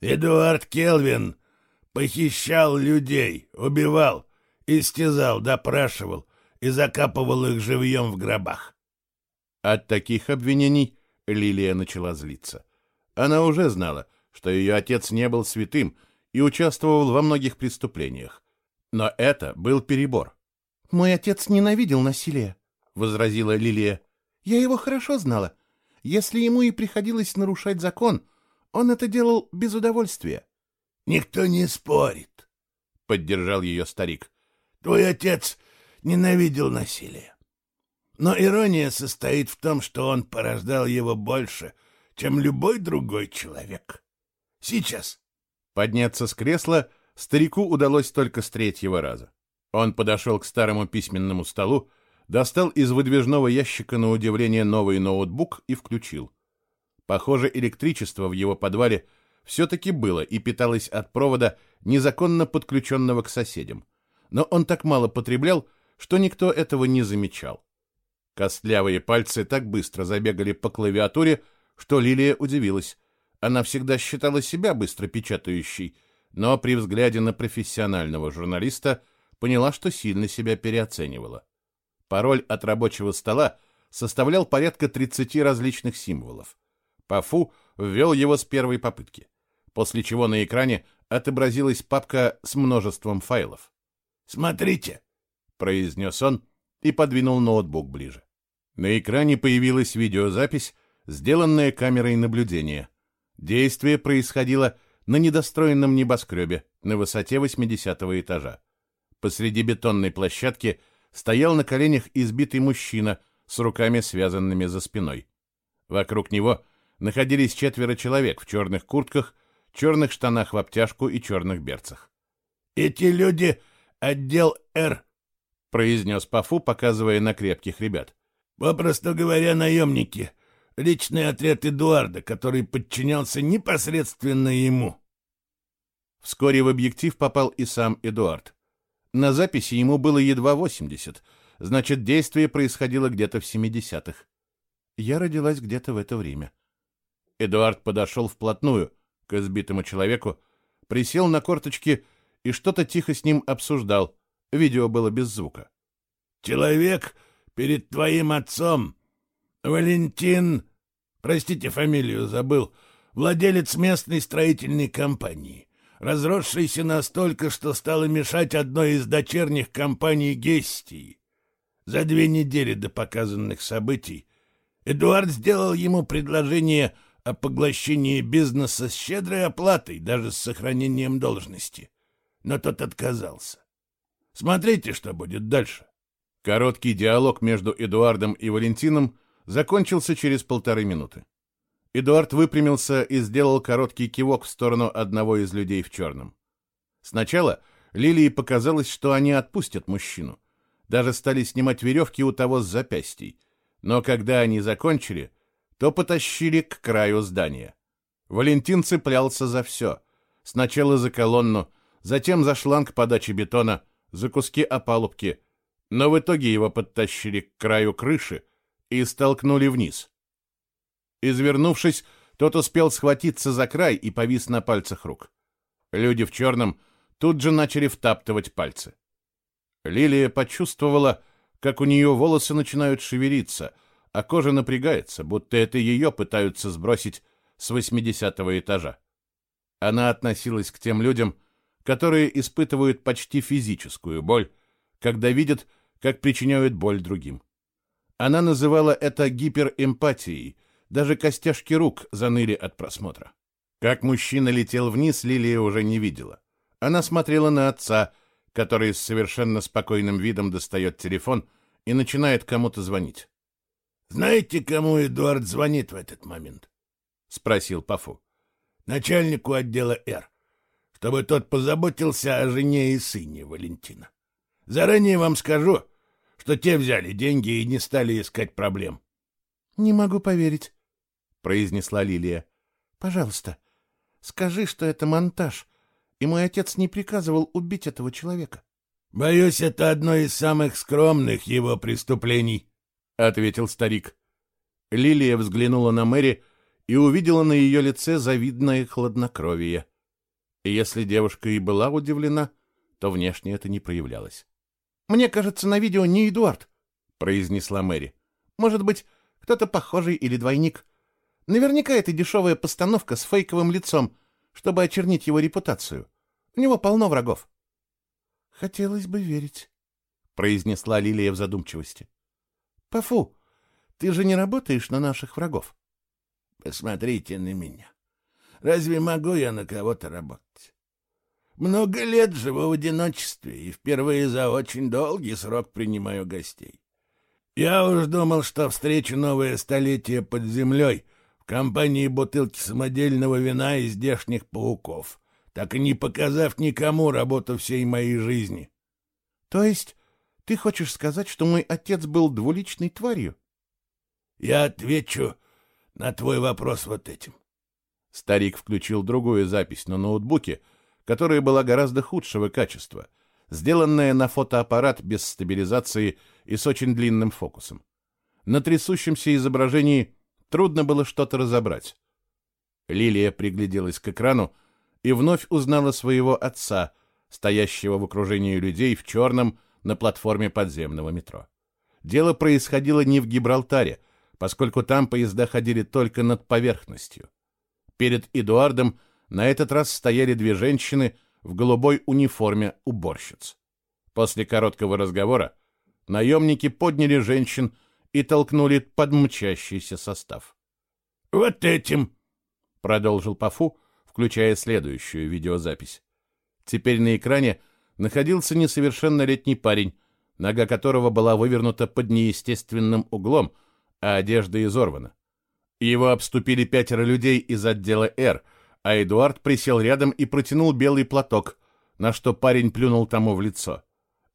Эдуард Келвин похищал людей, убивал, истязал, допрашивал и закапывал их живьем в гробах.
От таких обвинений Лилия начала злиться. Она уже знала, что ее отец не был святым и участвовал во многих преступлениях. Но это был перебор.
«Мой отец ненавидел насилие», —
возразила Лилия.
«Я его хорошо знала. Если ему и приходилось нарушать закон, он это делал без удовольствия.
— Никто не спорит, — поддержал ее старик. — Твой отец ненавидел насилие. Но ирония состоит в том, что он порождал его больше, чем любой другой человек. Сейчас.
Подняться с кресла старику удалось только с третьего раза. Он подошел к старому письменному столу, достал из выдвижного ящика на удивление новый ноутбук и включил. Похоже, электричество в его подвале все-таки было и питалось от провода, незаконно подключенного к соседям. Но он так мало потреблял, что никто этого не замечал. Костлявые пальцы так быстро забегали по клавиатуре, что Лилия удивилась. Она всегда считала себя быстро печатающей, но при взгляде на профессионального журналиста поняла, что сильно себя переоценивала. Пароль от рабочего стола составлял порядка 30 различных символов. Пафу ввел его с первой попытки, после чего на экране отобразилась папка с множеством файлов.
«Смотрите!» — произнес он и подвинул ноутбук ближе.
На экране появилась видеозапись, сделанная камерой наблюдения. Действие происходило на недостроенном небоскребе на высоте 80 этажа. Посреди бетонной площадки стоял на коленях избитый мужчина с руками связанными за спиной. Вокруг него находились четверо человек в черных куртках, черных штанах в обтяжку и черных берцах.
«Эти люди — отдел «Р», —
произнес Пафу, показывая на крепких ребят.
«Попросту говоря, наемники. Личный отряд Эдуарда, который подчинялся непосредственно ему».
Вскоре в объектив попал и сам Эдуард. На записи ему было едва 80, значит, действие происходило где-то в 70-х. Я родилась где-то в это время. Эдуард подошел вплотную к избитому человеку, присел на корточки и что-то тихо с ним обсуждал. Видео было без звука.
«Человек перед твоим отцом, Валентин, простите, фамилию забыл, владелец местной строительной компании, разросшийся настолько, что стало мешать одной из дочерних компаний Гестии. За две недели до показанных событий Эдуард сделал ему предложение о поглощении бизнеса с щедрой оплатой, даже с сохранением должности. Но тот отказался. Смотрите, что будет дальше.
Короткий диалог между Эдуардом и Валентином закончился через полторы минуты. Эдуард выпрямился и сделал короткий кивок в сторону одного из людей в черном. Сначала Лилии показалось, что они отпустят мужчину. Даже стали снимать веревки у того с запястий. Но когда они закончили, то потащили к краю здания. Валентин цеплялся за все. Сначала за колонну, затем за шланг подачи бетона, за куски опалубки. Но в итоге его подтащили к краю крыши и столкнули вниз. Извернувшись, тот успел схватиться за край и повис на пальцах рук. Люди в черном тут же начали втаптывать пальцы. Лилия почувствовала, как у нее волосы начинают шевелиться — а кожа напрягается, будто это ее пытаются сбросить с восьмидесятого этажа. Она относилась к тем людям, которые испытывают почти физическую боль, когда видят, как причиняют боль другим. Она называла это гиперэмпатией, даже костяшки рук заныли от просмотра. Как мужчина летел вниз, Лилия уже не видела. Она смотрела на отца, который с совершенно спокойным видом достает телефон и начинает кому-то звонить.
«Знаете, кому Эдуард звонит в этот момент?» — спросил Пафу. «Начальнику отдела «Р», чтобы тот позаботился о жене и сыне Валентина. Заранее вам скажу, что те взяли деньги и не стали искать проблем».
«Не могу поверить», — произнесла Лилия. «Пожалуйста, скажи, что это монтаж, и мой отец не приказывал убить этого человека».
«Боюсь, это одно из самых скромных его преступлений», — ответил старик.
Лилия взглянула на Мэри и увидела на ее лице завидное хладнокровие. Если девушка и была удивлена, то внешне это не проявлялось.
«Мне кажется, на видео не Эдуард», — произнесла Мэри. «Может быть, кто-то похожий или двойник. Наверняка это дешевая постановка с фейковым лицом, чтобы очернить его репутацию. У него полно врагов». «Хотелось бы верить», — произнесла Лилия в задумчивости. Пафу, ты же не работаешь на наших врагов.
Посмотрите на меня. Разве могу я на кого-то работать? Много лет живу в одиночестве и впервые за очень долгий срок принимаю гостей. Я уж думал, что встречу новое столетие под землей в компании бутылки самодельного вина и здешних пауков, так и не показав никому работу всей моей жизни.
— То есть ты хочешь сказать, что мой отец был двуличной тварью?
Я отвечу на твой вопрос вот этим.
Старик включил другую запись на ноутбуке, которая была гораздо худшего качества, сделанная на фотоаппарат без стабилизации и с очень длинным фокусом. На трясущемся изображении трудно было что-то разобрать. Лилия пригляделась к экрану и вновь узнала своего отца, стоящего в окружении людей в черном, на платформе подземного метро. Дело происходило не в Гибралтаре, поскольку там поезда ходили только над поверхностью. Перед Эдуардом на этот раз стояли две женщины в голубой униформе уборщиц. После короткого разговора наемники подняли женщин и толкнули под мчащийся состав.
«Вот этим!»
— продолжил Пафу, включая следующую видеозапись. Теперь на экране — находился несовершеннолетний парень, нога которого была вывернута под неестественным углом, а одежда изорвана. Его обступили пятеро людей из отдела «Р», а Эдуард присел рядом и протянул белый платок, на что парень плюнул тому в лицо.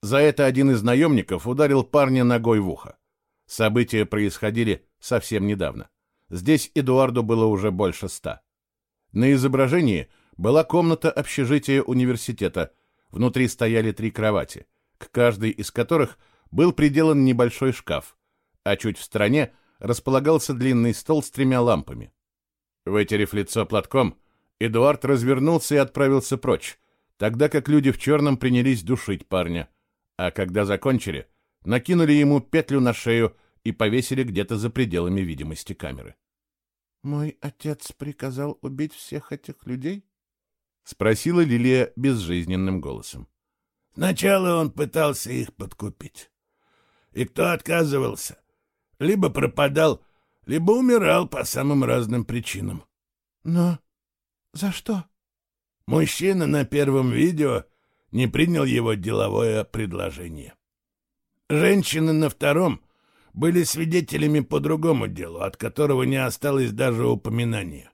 За это один из наемников ударил парня ногой в ухо. События происходили совсем недавно. Здесь Эдуарду было уже больше ста. На изображении была комната общежития университета, Внутри стояли три кровати, к каждой из которых был приделан небольшой шкаф, а чуть в стороне располагался длинный стол с тремя лампами. Вытерев лицо платком, Эдуард развернулся и отправился прочь, тогда как люди в черном принялись душить парня, а когда закончили, накинули ему петлю на шею и повесили где-то за пределами видимости камеры.
«Мой отец приказал убить всех этих людей?»
— спросила Лилия безжизненным голосом.
Сначала он пытался их подкупить. И кто отказывался? Либо пропадал, либо умирал по самым разным причинам.
Но за что?
Мужчина на первом видео не принял его деловое предложение. Женщины на втором были свидетелями по другому делу, от которого не осталось даже упоминания.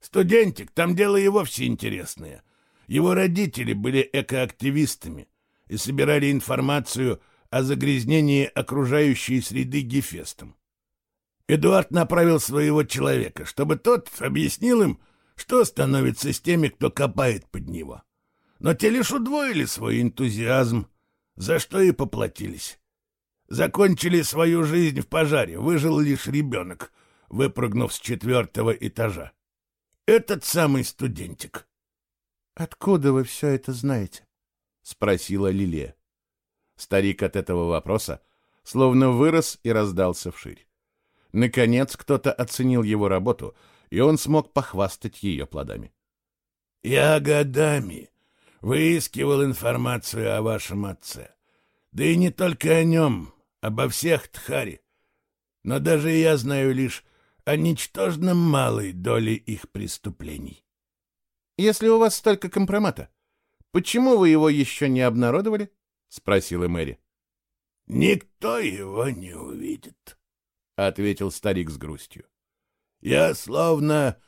Студентик, там дело и вовсе интересное. Его родители были экоактивистами и собирали информацию о загрязнении окружающей среды Гефестом. Эдуард направил своего человека, чтобы тот объяснил им, что становится с теми, кто копает под него. Но те лишь удвоили свой энтузиазм, за что и поплатились. Закончили свою жизнь в пожаре, выжил лишь ребенок, выпрыгнув с четвертого этажа. Этот самый студентик.
— Откуда вы все это знаете?
— спросила Лилия. Старик от этого вопроса словно вырос и раздался вширь. Наконец кто-то оценил его работу, и он смог похвастать ее плодами.
— Я годами выискивал информацию о вашем отце. Да и не только о нем, обо всех Тхари. Но даже я знаю лишь о ничтожно малой доле их преступлений.
Если у вас столько компромата, почему вы его еще не обнародовали? — спросила Мэри.
— Никто его не увидит, — ответил старик с грустью. — Я словно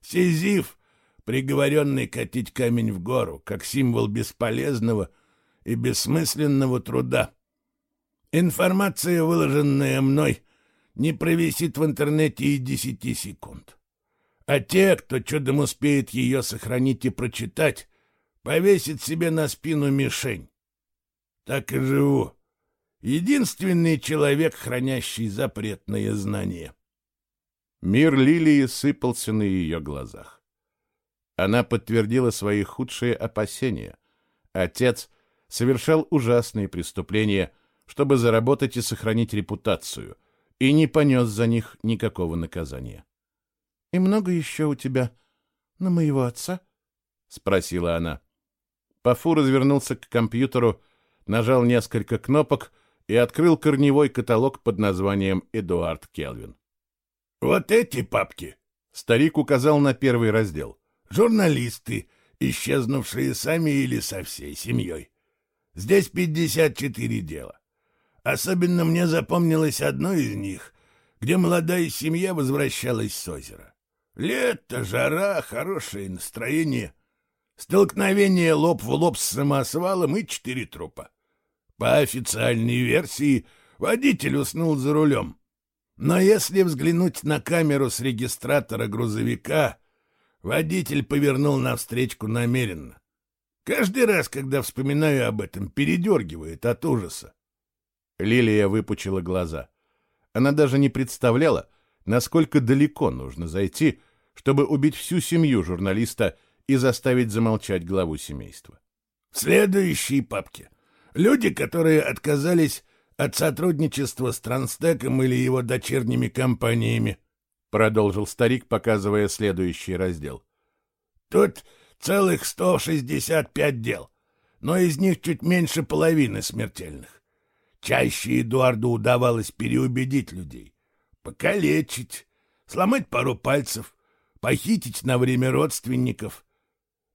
Сизиф, приговоренный катить камень в гору, как символ бесполезного и бессмысленного труда. Информация, выложенная мной, не провисит в интернете и десяти секунд. А те, кто чудом успеет ее сохранить и прочитать, повесит себе на спину мишень. Так и живу. Единственный человек, хранящий запретные знания.
Мир Лилии сыпался на ее глазах. Она подтвердила свои худшие опасения. Отец совершал ужасные преступления, чтобы заработать и сохранить репутацию — и не понес за них никакого наказания.
— И много еще у тебя на моего отца? — спросила она.
Пафу развернулся к компьютеру, нажал несколько кнопок и открыл корневой каталог под названием «Эдуард Келвин».
«Вот эти папки!» — старик указал на первый раздел. «Журналисты, исчезнувшие сами или со всей семьей. Здесь 54 дела. Особенно мне запомнилось одно из них, где молодая семья возвращалась с озера. Лето, жара, хорошее настроение. Столкновение лоб в лоб с самосвалом и четыре трупа. По официальной версии, водитель уснул за рулем. Но если взглянуть на камеру с регистратора грузовика, водитель повернул навстречку намеренно. Каждый раз, когда вспоминаю об этом, передергивает от ужаса.
Лилия выпучила глаза. Она даже не представляла, насколько далеко нужно зайти, чтобы убить всю семью журналиста и заставить замолчать главу семейства.
В следующей папке люди, которые отказались от сотрудничества с Транстеком или его дочерними компаниями, продолжил старик, показывая следующий раздел. Тут целых 165 дел, но из них чуть меньше половины смертельных. Чаще Эдуарду удавалось переубедить людей, покалечить, сломать пару пальцев, похитить на время родственников.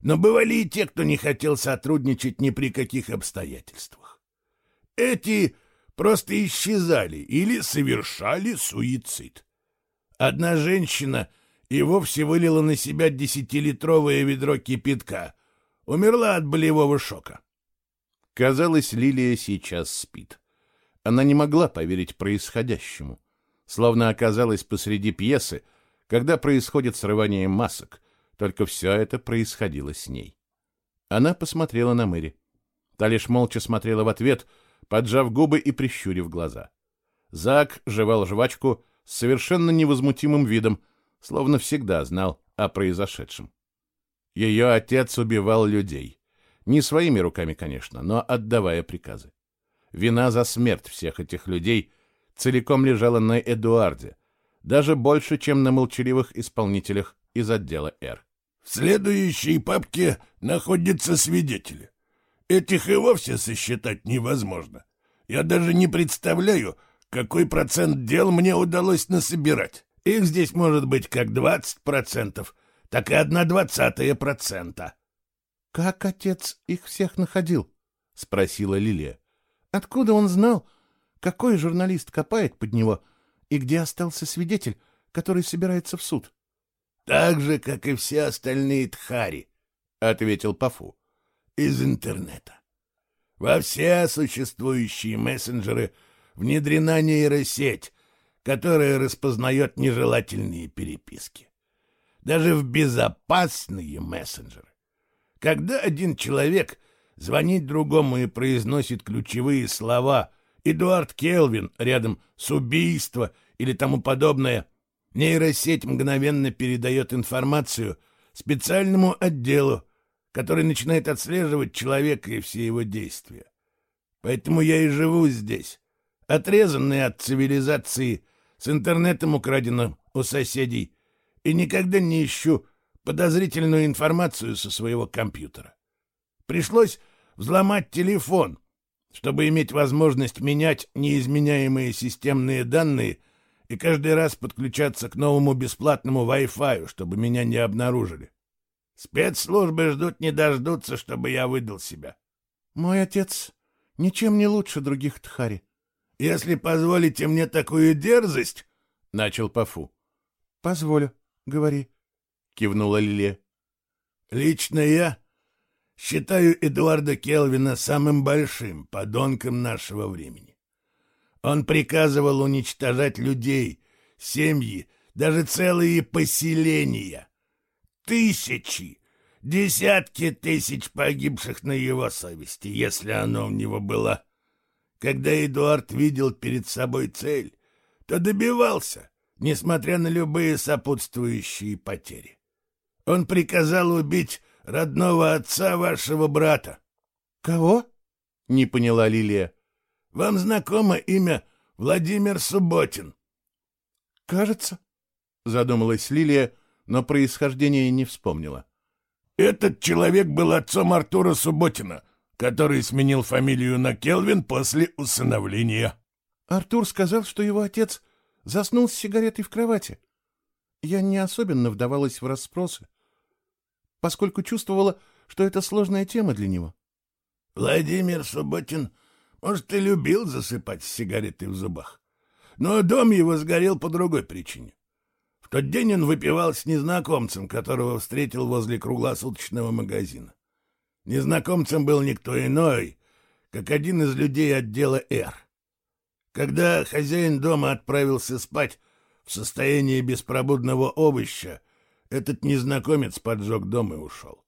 Но бывали и те, кто не хотел сотрудничать ни при каких обстоятельствах. Эти просто исчезали или совершали суицид. Одна женщина и вовсе вылила на себя десятилитровое ведро кипятка. Умерла от болевого шока.
Казалось, Лилия сейчас спит. Она не могла поверить происходящему, словно оказалась посреди пьесы, когда происходит срывание масок, только все это происходило с ней. Она посмотрела на Мэри. Та лишь молча смотрела в ответ, поджав губы и прищурив глаза. Зак жевал жвачку с совершенно невозмутимым видом, словно всегда знал о произошедшем. Ее отец убивал людей. Не своими руками, конечно, но отдавая приказы. Вина за смерть всех этих людей целиком лежала на Эдуарде, даже больше, чем на молчаливых исполнителях из отдела «Р».
В следующей папке находятся свидетели. Этих и вовсе сосчитать невозможно. Я даже не представляю, какой процент дел мне удалось насобирать. Их здесь может быть как 20%, так и одна двадцатая процента.
— Как отец их всех находил? — спросила Лилия. Откуда он знал, какой журналист копает под него и где остался свидетель, который собирается в суд?
— Так же, как и все остальные тхари, — ответил Пафу, — из интернета. Во все существующие мессенджеры внедрена нейросеть, которая распознает нежелательные переписки. Даже в безопасные мессенджеры. Когда один человек звонить другому и произносит ключевые слова «Эдуард Келвин» рядом с «убийство» или тому подобное, нейросеть мгновенно передает информацию специальному отделу, который начинает отслеживать человека и все его действия. Поэтому я и живу здесь, отрезанный от цивилизации, с интернетом украденным у соседей, и никогда не ищу подозрительную информацию со своего компьютера. Пришлось взломать телефон, чтобы иметь возможность менять неизменяемые системные данные и каждый раз подключаться к новому бесплатному Wi-Fi, чтобы меня не обнаружили. Спецслужбы ждут не дождутся, чтобы я выдал себя.
Мой отец ничем не лучше других Тхари.
Если позволите мне такую дерзость, — начал Пафу.
— Позволю, говори, — кивнула Лилия.
— Лично я считаю Эдуарда Келвина самым большим подонком нашего времени. Он приказывал уничтожать людей, семьи, даже целые поселения. Тысячи, десятки тысяч погибших на его совести, если оно у него было. Когда Эдуард видел перед собой цель, то добивался, несмотря на любые сопутствующие потери. Он приказал убить родного отца вашего брата.
— Кого? — не поняла Лилия.
— Вам знакомо имя Владимир Субботин?
— Кажется, — задумалась Лилия, но происхождение не вспомнила.
— Этот человек был отцом Артура Субботина, который сменил фамилию на Келвин после усыновления.
Артур сказал, что его отец заснул с сигаретой в кровати. Я не особенно вдавалась в расспросы поскольку чувствовала, что это сложная тема для него.
Владимир Субботин, может, и любил засыпать сигареты в зубах, но дом его сгорел по другой причине. В тот день он выпивал с незнакомцем, которого встретил возле круглосуточного магазина. Незнакомцем был никто иной, как один из людей отдела «Р». Когда хозяин дома отправился спать в состоянии беспробудного овоща, этот незнакомец поджег дом и ушел.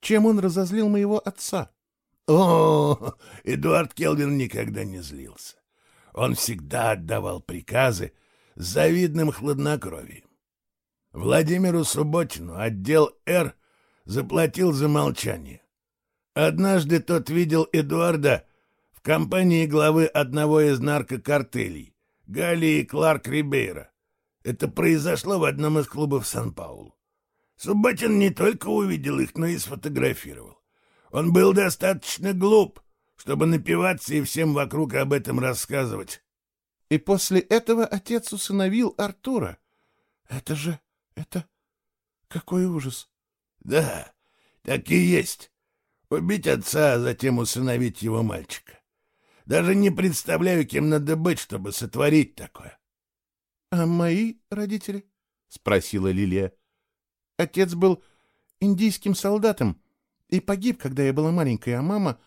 Чем он разозлил моего отца?
О, Эдуард Келвин никогда не злился. Он всегда отдавал приказы с завидным хладнокровием. Владимиру Субботину отдел «Р» заплатил за молчание. Однажды тот видел Эдуарда в компании главы одного из наркокартелей, Галии Кларк Рибейра. Это произошло в одном из клубов Сан-Паулу. Субботин не только увидел их, но и сфотографировал. Он был достаточно глуп, чтобы напиваться и всем вокруг об этом рассказывать.
И после этого отец усыновил Артура. Это же... это... какой ужас.
Да, так и есть. Убить отца, а затем усыновить его мальчика. Даже не представляю, кем надо быть, чтобы сотворить такое.
«А мои родители?» — спросила Лилия. «Отец был индийским солдатом и погиб, когда я была маленькая, а мама,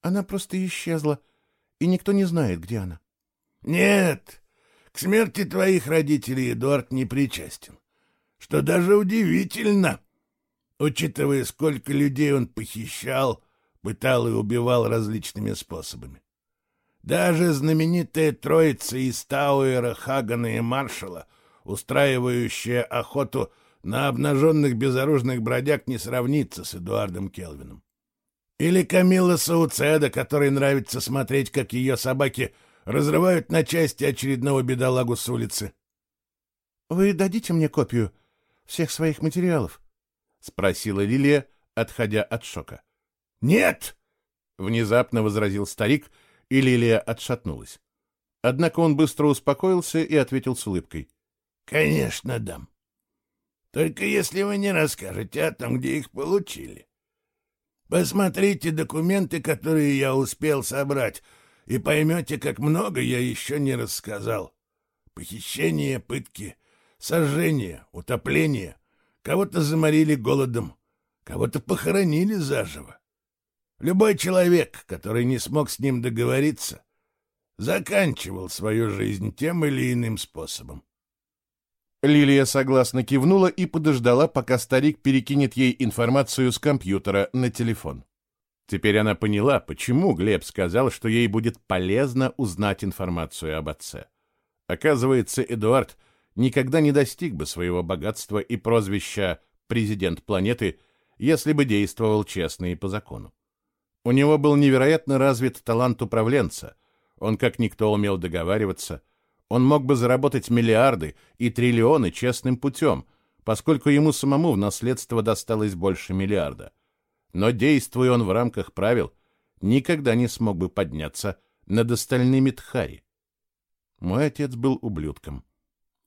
она просто исчезла, и никто не знает, где она».
«Нет, к смерти твоих родителей Эдуард не причастен, что даже удивительно, учитывая, сколько людей он похищал, пытал и убивал различными способами. Даже знаменитая троица из Тауэра, Хагана и Маршала, устраивающая охоту на обнаженных безоружных бродяг, не сравнится с Эдуардом Келвином. Или Камилла Сауцеда, которой нравится смотреть, как ее собаки разрывают на части очередного бедолагу с улицы.
— Вы дадите мне копию всех своих материалов? — спросила Лилия, отходя от шока.
— Нет!
— внезапно возразил старик — и Лилия отшатнулась. Однако он быстро успокоился и ответил с улыбкой.
— Конечно, дам. Только если вы не расскажете о том, где их получили. Посмотрите документы, которые я успел собрать, и поймете, как много я еще не рассказал. Похищение, пытки, сожжение, утопление. Кого-то заморили голодом, кого-то похоронили заживо. Любой человек, который не смог с ним договориться, заканчивал свою жизнь тем или иным способом.
Лилия согласно кивнула и подождала, пока старик перекинет ей информацию с компьютера на телефон. Теперь она поняла, почему Глеб сказал, что ей будет полезно узнать информацию об отце. Оказывается, Эдуард никогда не достиг бы своего богатства и прозвища «президент планеты», если бы действовал честно и по закону. У него был невероятно развит талант управленца. Он как никто умел договариваться. Он мог бы заработать миллиарды и триллионы честным путем, поскольку ему самому в наследство досталось больше миллиарда. но, действуя он в рамках правил, никогда не смог бы подняться над остальными Тхари. Мой отец был ублюдком.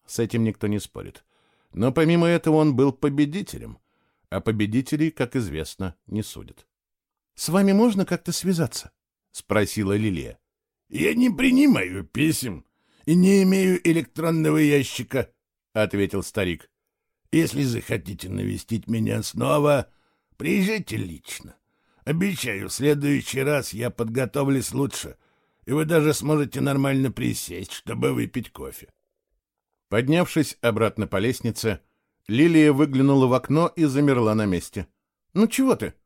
С этим никто не спорит. Но помимо этого он был победителем, а победителей, как известно, не судят. — С вами можно как-то связаться? — спросила Лилия.
— Я не принимаю писем и не имею электронного ящика, — ответил старик. — Если захотите навестить меня снова, приезжайте лично. Обещаю, в следующий раз я подготовлюсь лучше, и вы даже сможете нормально присесть, чтобы выпить кофе.
Поднявшись обратно по лестнице, Лилия выглянула в окно и замерла на месте. «Ну чего ты?» —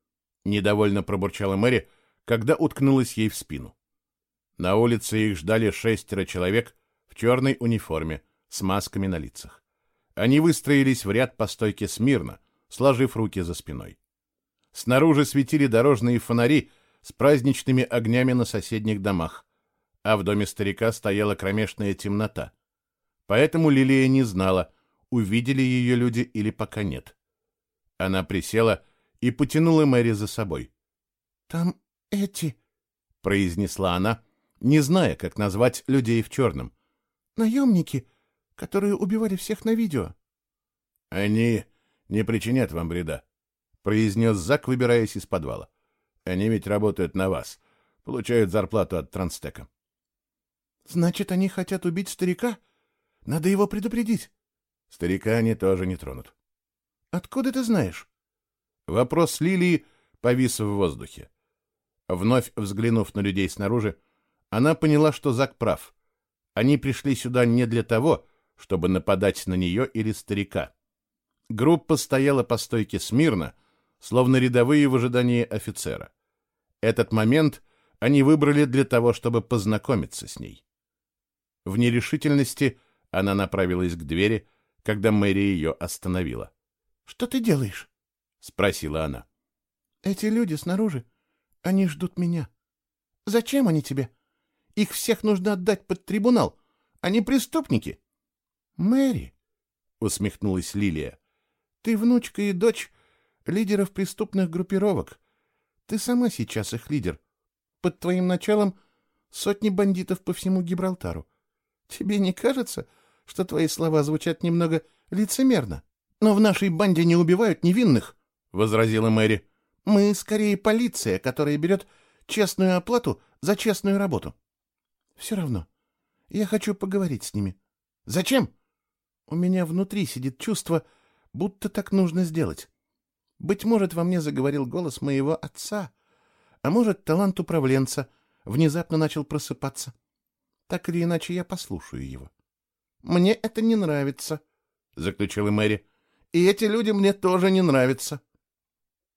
недовольно пробурчала Мэри, когда уткнулась ей в спину. На улице их ждали шестеро человек в черной униформе с масками на лицах. Они выстроились в ряд по стойке смирно, сложив руки за спиной. Снаружи светили дорожные фонари с праздничными огнями на соседних домах, а в доме старика стояла кромешная темнота. Поэтому Лилия не знала, увидели ее люди или пока нет. Она присела и потянула Мэри за собой.
«Там эти...»
— произнесла она, не зная, как назвать людей в черном.
«Наемники, которые убивали всех на видео».
«Они не причинят вам вреда», произнес Зак, выбираясь из подвала. Они ведь работают на вас, получают зарплату от Транстека.
Значит, они хотят убить старика? Надо его предупредить.
Старика они тоже не тронут.
Откуда ты знаешь?
Вопрос Лилии повис в воздухе. Вновь взглянув на людей снаружи, она поняла, что Зак прав. Они пришли сюда не для того, чтобы нападать на нее или старика. Группа стояла по стойке смирно, словно рядовые в ожидании офицера. Этот момент они выбрали для того, чтобы познакомиться с ней. В нерешительности она направилась к двери, когда Мэри ее остановила.
— Что ты делаешь? — спросила она. — Эти люди снаружи, они ждут меня. Зачем они тебе? Их всех нужно отдать под трибунал. Они преступники. — Мэри, — усмехнулась Лилия, — ты внучка и дочь лидеров преступных группировок. Ты сама сейчас их лидер. Под твоим началом сотни бандитов по всему Гибралтару. Тебе не кажется, что твои слова звучат немного лицемерно? Но в нашей банде не убивают невинных, — возразила Мэри. Мы скорее полиция, которая берет честную оплату за честную работу. Все равно. Я хочу поговорить с ними. Зачем? У меня внутри сидит чувство, будто так нужно сделать. Быть может, во мне заговорил голос моего отца, а может, талант управленца внезапно начал просыпаться. Так или иначе, я послушаю его. «Мне это не нравится», — заключила Мэри. «И эти люди мне тоже не нравятся».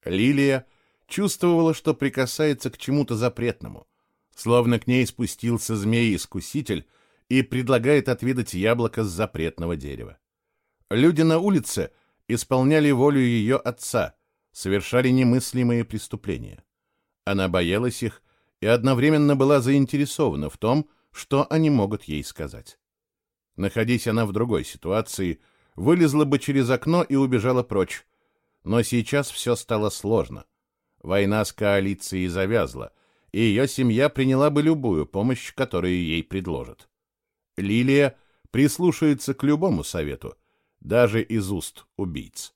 Лилия чувствовала, что прикасается к чему-то запретному, словно к ней спустился змей-искуситель и предлагает отведать яблоко с запретного дерева. Люди на улице исполняли волю ее отца, совершали немыслимые преступления. Она боялась их и одновременно была заинтересована в том, что они могут ей сказать. Находясь она в другой ситуации, вылезла бы через окно и убежала прочь. Но сейчас все стало сложно. Война с коалицией завязла, и ее семья приняла бы любую помощь, которую ей предложат. Лилия прислушается к любому совету, даже из уст убийц.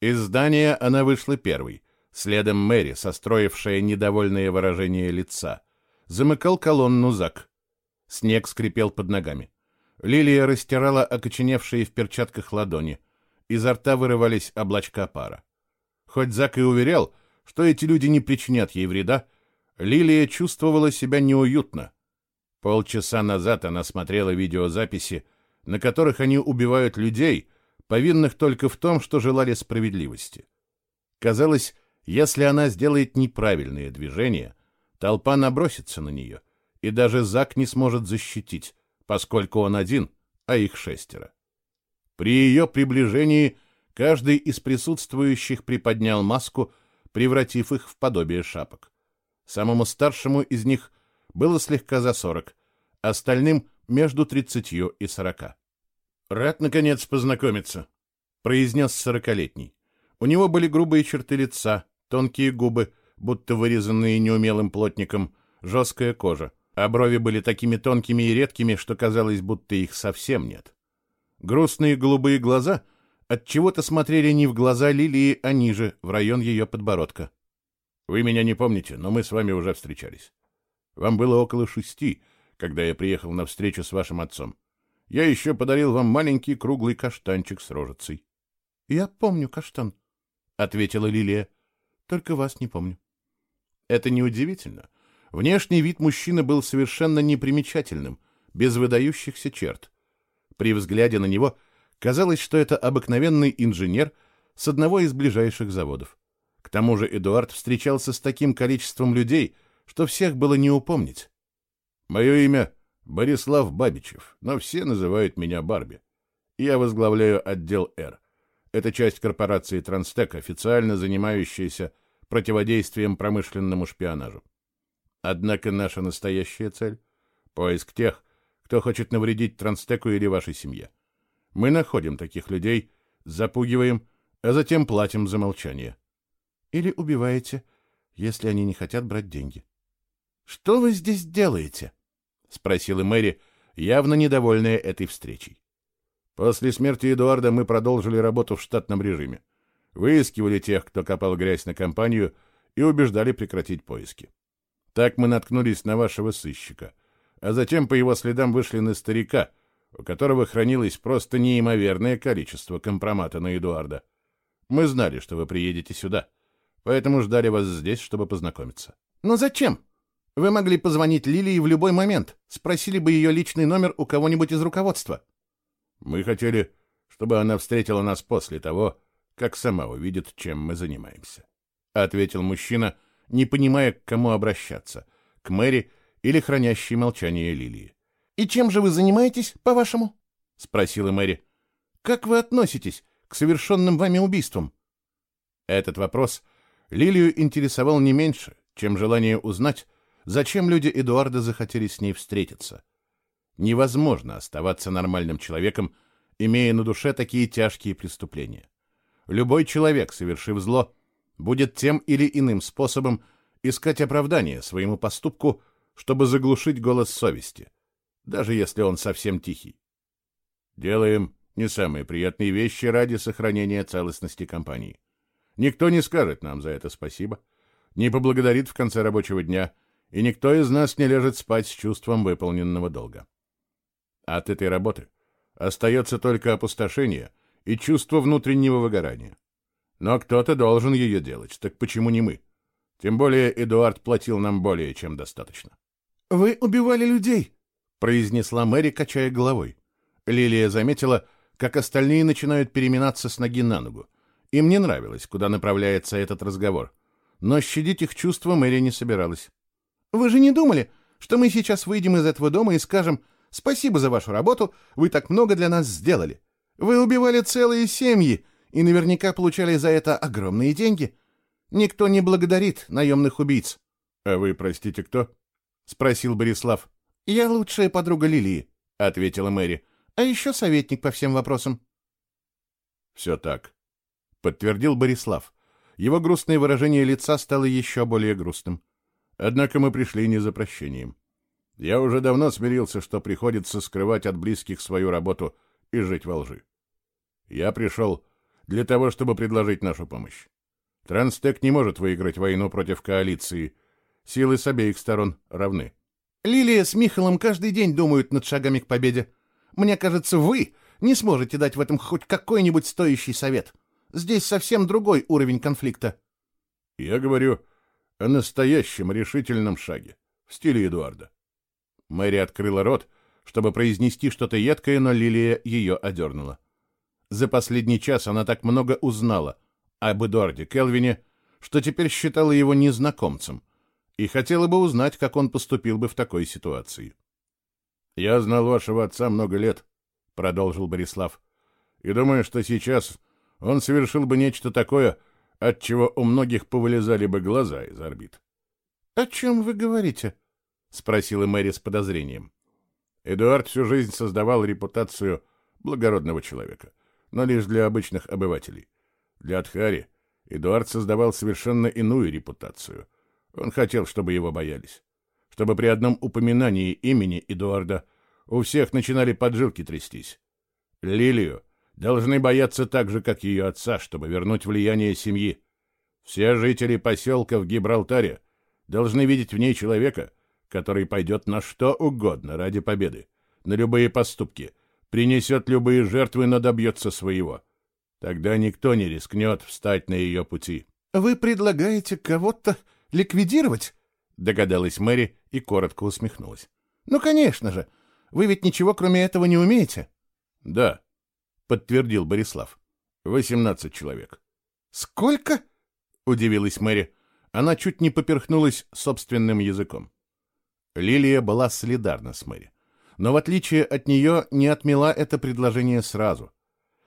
Из здания она вышла первой, следом Мэри, состроившая недовольное выражение лица. Замыкал колонну Зак. Снег скрипел под ногами. Лилия растирала окоченевшие в перчатках ладони. Изо рта вырывались облачка пара. Хоть Зак и уверял, что эти люди не причинят ей вреда, Лилия чувствовала себя неуютно. Полчаса назад она смотрела видеозаписи, на которых они убивают людей, повинных только в том, что желали справедливости. Казалось, если она сделает неправильные движения, толпа набросится на нее, и даже Зак не сможет защитить, поскольку он один, а их шестеро. При ее приближении каждый из присутствующих приподнял маску, превратив их в подобие шапок. Самому старшему из них было слегка за сорок, остальным между тридцатью и сорока. «Рад, наконец, познакомиться», — произнес сорокалетний. У него были грубые черты лица, Тонкие губы, будто вырезанные неумелым плотником, жесткая кожа, а брови были такими тонкими и редкими, что казалось, будто их совсем нет. Грустные голубые глаза от чего то смотрели не в глаза Лилии, а ниже, в район ее подбородка. «Вы меня не помните, но мы с вами уже встречались. Вам было около шести, когда я приехал на встречу с вашим отцом. Я еще подарил вам маленький круглый каштанчик с рожицей.
— Я помню каштан, — ответила Лилия. — Только вас не помню.
Это неудивительно. Внешний вид мужчины был совершенно непримечательным, без выдающихся черт. При взгляде на него казалось, что это обыкновенный инженер с одного из ближайших заводов. К тому же Эдуард встречался с таким количеством людей, что всех было не упомнить. Мое имя Борислав Бабичев, но все называют меня Барби. Я возглавляю отдел «Р». Это часть корпорации «Транстек», официально занимающаяся противодействием промышленному шпионажу. Однако наша настоящая цель — поиск тех, кто хочет навредить Транстеку или вашей семье. Мы находим таких людей, запугиваем, а затем платим за молчание.
Или убиваете, если они не хотят брать деньги. «Что вы здесь делаете?» — спросила Мэри, явно недовольная этой встречей.
После смерти Эдуарда мы продолжили работу в штатном режиме. Выискивали тех, кто копал грязь на компанию, и убеждали прекратить поиски. Так мы наткнулись на вашего сыщика, а затем по его следам вышли на старика, у которого хранилось просто неимоверное количество компромата на Эдуарда. Мы знали, что вы приедете сюда, поэтому ждали вас здесь, чтобы познакомиться.
Но зачем? Вы могли позвонить Лилии в любой момент, спросили бы ее личный номер у кого-нибудь из руководства.
Мы хотели, чтобы она встретила нас после того, как сама увидит, чем мы занимаемся. Ответил мужчина, не понимая, к кому обращаться, к Мэри или хранящей молчание Лилии.
«И чем же вы занимаетесь, по-вашему?» — спросила Мэри. «Как вы относитесь к совершенным вами убийствам?»
Этот вопрос Лилию интересовал не меньше, чем желание узнать, Зачем люди Эдуарда захотели с ней встретиться? Невозможно оставаться нормальным человеком, имея на душе такие тяжкие преступления. Любой человек, совершив зло, будет тем или иным способом искать оправдание своему поступку, чтобы заглушить голос совести, даже если он совсем тихий. Делаем не самые приятные вещи ради сохранения целостности компании. Никто не скажет нам за это спасибо, не поблагодарит в конце рабочего дня — и никто из нас не лежит спать с чувством выполненного долга. От этой работы остается только опустошение и чувство внутреннего выгорания. Но кто-то должен ее делать, так почему не мы? Тем более Эдуард платил нам более чем достаточно.
— Вы убивали людей, — произнесла Мэри, качая головой.
Лилия заметила, как остальные начинают переминаться с ноги на ногу. Им не нравилось, куда направляется этот разговор. Но щадить их чувства Мэри не собиралась.
Вы же не думали, что мы сейчас выйдем из этого дома и скажем «Спасибо за вашу работу, вы так много для нас сделали». Вы убивали целые семьи и наверняка получали за это огромные деньги. Никто не благодарит наемных убийц.
— А вы, простите, кто? — спросил Борислав.
— Я лучшая подруга Лилии, — ответила Мэри. — А еще советник по всем вопросам.
— Все так, — подтвердил Борислав. Его грустное выражение лица стало еще более грустным. Однако мы пришли не за прощением. Я уже давно смирился, что приходится скрывать от близких свою работу и жить во лжи. Я пришел для того, чтобы предложить нашу помощь. Транстек не может выиграть войну против коалиции. Силы с обеих сторон равны.
Лилия с Михалом каждый день думают над шагами к победе. Мне кажется, вы не сможете дать в этом хоть какой-нибудь стоящий совет. Здесь совсем другой уровень конфликта.
Я говорю о настоящем решительном шаге, в стиле Эдуарда. Мэри открыла рот, чтобы произнести что-то едкое, но Лилия ее одернула. За последний час она так много узнала об Эдуарде Келвине, что теперь считала его незнакомцем и хотела бы узнать, как он поступил бы в такой ситуации. «Я знал вашего отца много лет», — продолжил Борислав, «и думаю, что сейчас он совершил бы нечто такое, — отчего у многих повылезали бы глаза из орбит.
— О чем вы говорите? — спросила Мэри с подозрением.
Эдуард всю жизнь создавал репутацию благородного человека, но лишь для обычных обывателей. Для Адхари Эдуард создавал совершенно иную репутацию. Он хотел, чтобы его боялись. Чтобы при одном упоминании имени Эдуарда у всех начинали поджилки трястись. Лилию должны бояться так же, как ее отца, чтобы вернуть влияние семьи. Все жители поселка в Гибралтаре должны видеть в ней человека, который пойдет на что угодно ради победы, на любые поступки, принесет любые жертвы, но добьется своего. Тогда никто не рискнет встать на ее пути.
— Вы предлагаете кого-то ликвидировать? — догадалась Мэри и коротко усмехнулась. — Ну, конечно же. Вы ведь ничего, кроме этого, не умеете.
— Да, — подтвердил Борислав. — Восемнадцать человек.
— Сколько? — удивилась Мэри. Она чуть не поперхнулась собственным языком. Лилия была солидарна с Мэри, но в отличие от нее не отмела это предложение сразу.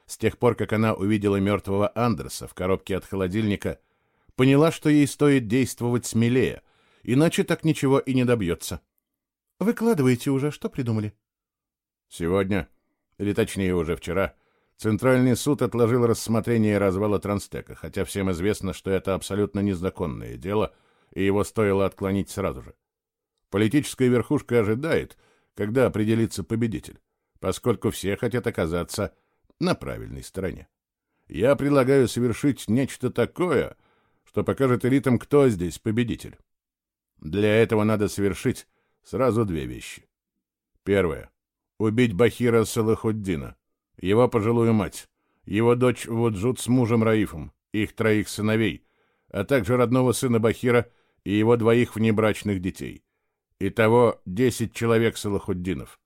С тех пор, как она увидела мертвого Андерса в коробке от холодильника, поняла, что ей стоит действовать смелее, иначе так ничего и не добьется. «Выкладывайте уже, что придумали?»
«Сегодня, или точнее уже вчера, Центральный суд отложил рассмотрение развала Транстека, хотя всем известно, что это абсолютно незаконное дело, и его стоило отклонить сразу же. Политическая верхушка ожидает, когда определится победитель, поскольку все хотят оказаться на правильной стороне. Я предлагаю совершить нечто такое, что покажет элитам, кто здесь победитель. Для этого надо совершить сразу две вещи. Первое. Убить Бахира Салахуддина, его пожилую мать, его дочь Вуджут с мужем Раифом, их троих сыновей, а также родного сына Бахира и его двоих внебрачных детей. Итого десять человек Салахуддинов.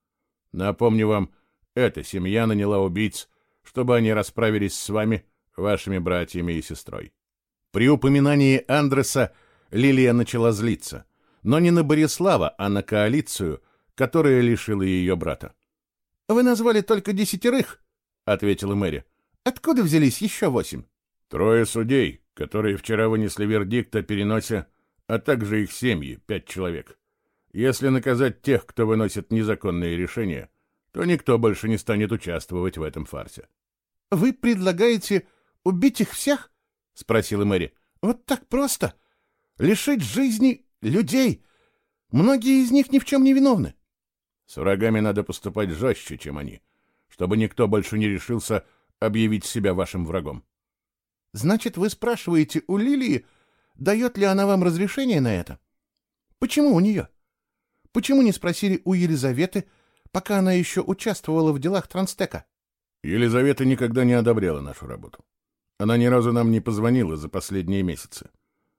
Напомню вам, эта семья наняла убийц, чтобы они расправились с вами, вашими братьями и сестрой. При упоминании Андреса Лилия начала злиться, но не на Борислава, а на коалицию, которая лишила ее брата.
— Вы назвали только десятерых, — ответила Мэри. — Откуда взялись еще восемь?
— Трое судей, которые вчера вынесли вердикт о переносе, а также их семьи, пять человек. Если наказать тех, кто выносит незаконные решения, то никто больше не станет участвовать в этом фарсе.
— Вы предлагаете убить их всех? — спросила Мэри. — Вот так просто? Лишить жизни людей? Многие из них ни в чем не виновны.
С врагами надо поступать жестче, чем они, чтобы никто больше не решился объявить себя вашим врагом.
— Значит, вы спрашиваете у Лилии, дает ли она вам разрешение на это? Почему у нее? Почему не спросили у Елизаветы, пока она еще участвовала в делах Транстека?
Елизавета никогда не одобряла нашу работу. Она ни разу нам не позвонила за последние месяцы.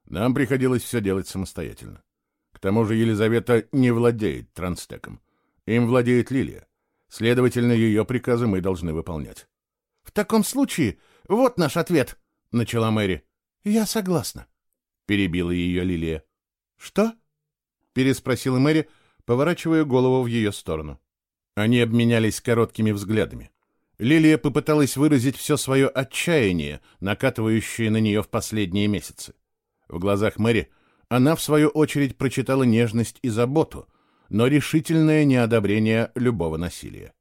Нам приходилось все делать самостоятельно. К тому же Елизавета не владеет Транстеком. Им владеет Лилия. Следовательно, ее приказы мы должны выполнять.
— В таком случае, вот наш ответ, — начала Мэри. — Я согласна, — перебила ее Лилия. — Что? — переспросила Мэри, поворачивая голову в ее сторону. Они обменялись короткими взглядами. Лилия попыталась выразить все свое отчаяние, накатывающее на нее в последние месяцы. В глазах Мэри она, в свою очередь, прочитала нежность и заботу — но решительное неодобрение любого насилия.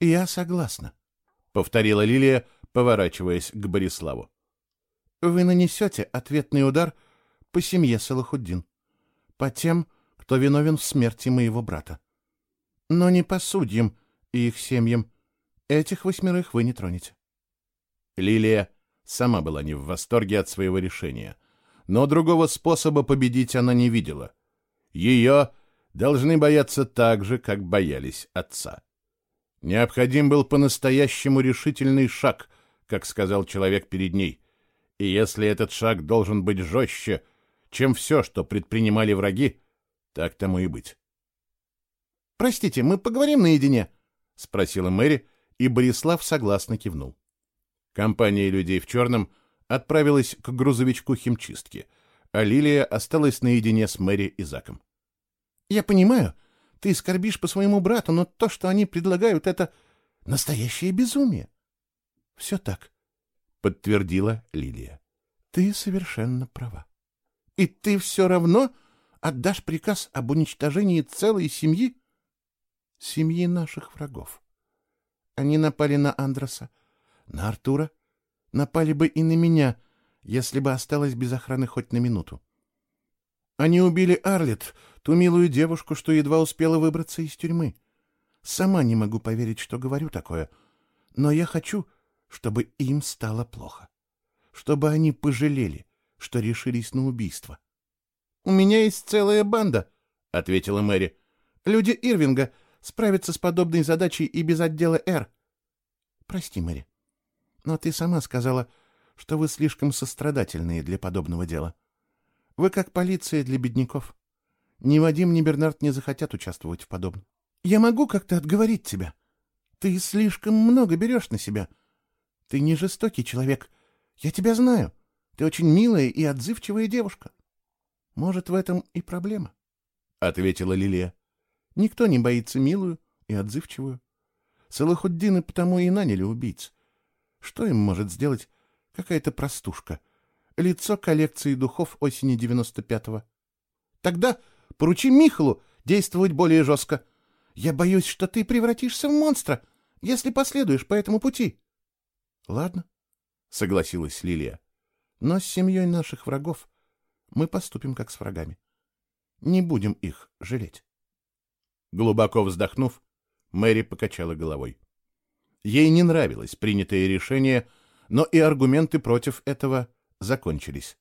«Я согласна», — повторила Лилия, поворачиваясь к Бориславу. «Вы нанесете ответный удар по семье Салахуддин, по тем, кто виновен в смерти моего брата. Но не по судьям и их семьям. Этих восьмерых вы не тронете». Лилия сама была не в восторге от своего решения, но другого способа победить она не видела. Ее должны бояться так же, как боялись отца. Необходим был по-настоящему решительный шаг, как сказал человек перед ней. И если этот шаг должен быть жестче, чем все, что предпринимали враги, так тому и быть. «Простите, мы поговорим наедине?» — спросила Мэри, и Борислав согласно кивнул. Компания людей в черном отправилась к грузовичку химчистки, а Лилия осталась наедине с Мэри и Заком. Я понимаю, ты скорбишь по своему брату, но то, что они предлагают, это настоящее безумие. — Все так, — подтвердила Лилия. — Ты совершенно права. И ты все равно отдашь приказ об уничтожении целой семьи? Семьи наших врагов. Они напали на Андроса, на Артура, напали бы и на меня,
если бы осталась без охраны хоть на минуту. Они убили Арлет, ту милую девушку, что едва успела выбраться из тюрьмы. Сама не могу поверить, что говорю такое, но я хочу, чтобы им стало плохо, чтобы они пожалели, что решились на убийство. — У меня есть целая банда, — ответила Мэри. — Люди Ирвинга справятся с подобной задачей и без отдела «Р». — Прости, Мэри, но ты сама сказала, что вы слишком сострадательные для подобного дела. Вы как полиция для бедняков. Ни Вадим, ни Бернард не захотят участвовать в подобном. Я могу как-то отговорить тебя. Ты слишком много берешь на себя. Ты не жестокий человек. Я тебя знаю. Ты очень милая и отзывчивая девушка. Может, в этом и проблема, — ответила Лилия. Никто не боится милую и отзывчивую. Салахуддины потому и наняли убийц. Что им может сделать какая-то простушка? Лицо коллекции духов осени 95-го. Тогда поручи Михалу действовать более жестко. Я боюсь, что ты превратишься в монстра, если последуешь по этому пути. — Ладно, — согласилась Лилия. — Но с семьей наших врагов мы поступим как с врагами. Не будем их жалеть.
Глубоко вздохнув, Мэри покачала головой. Ей не нравилось принятое решение, но и аргументы против этого закончились.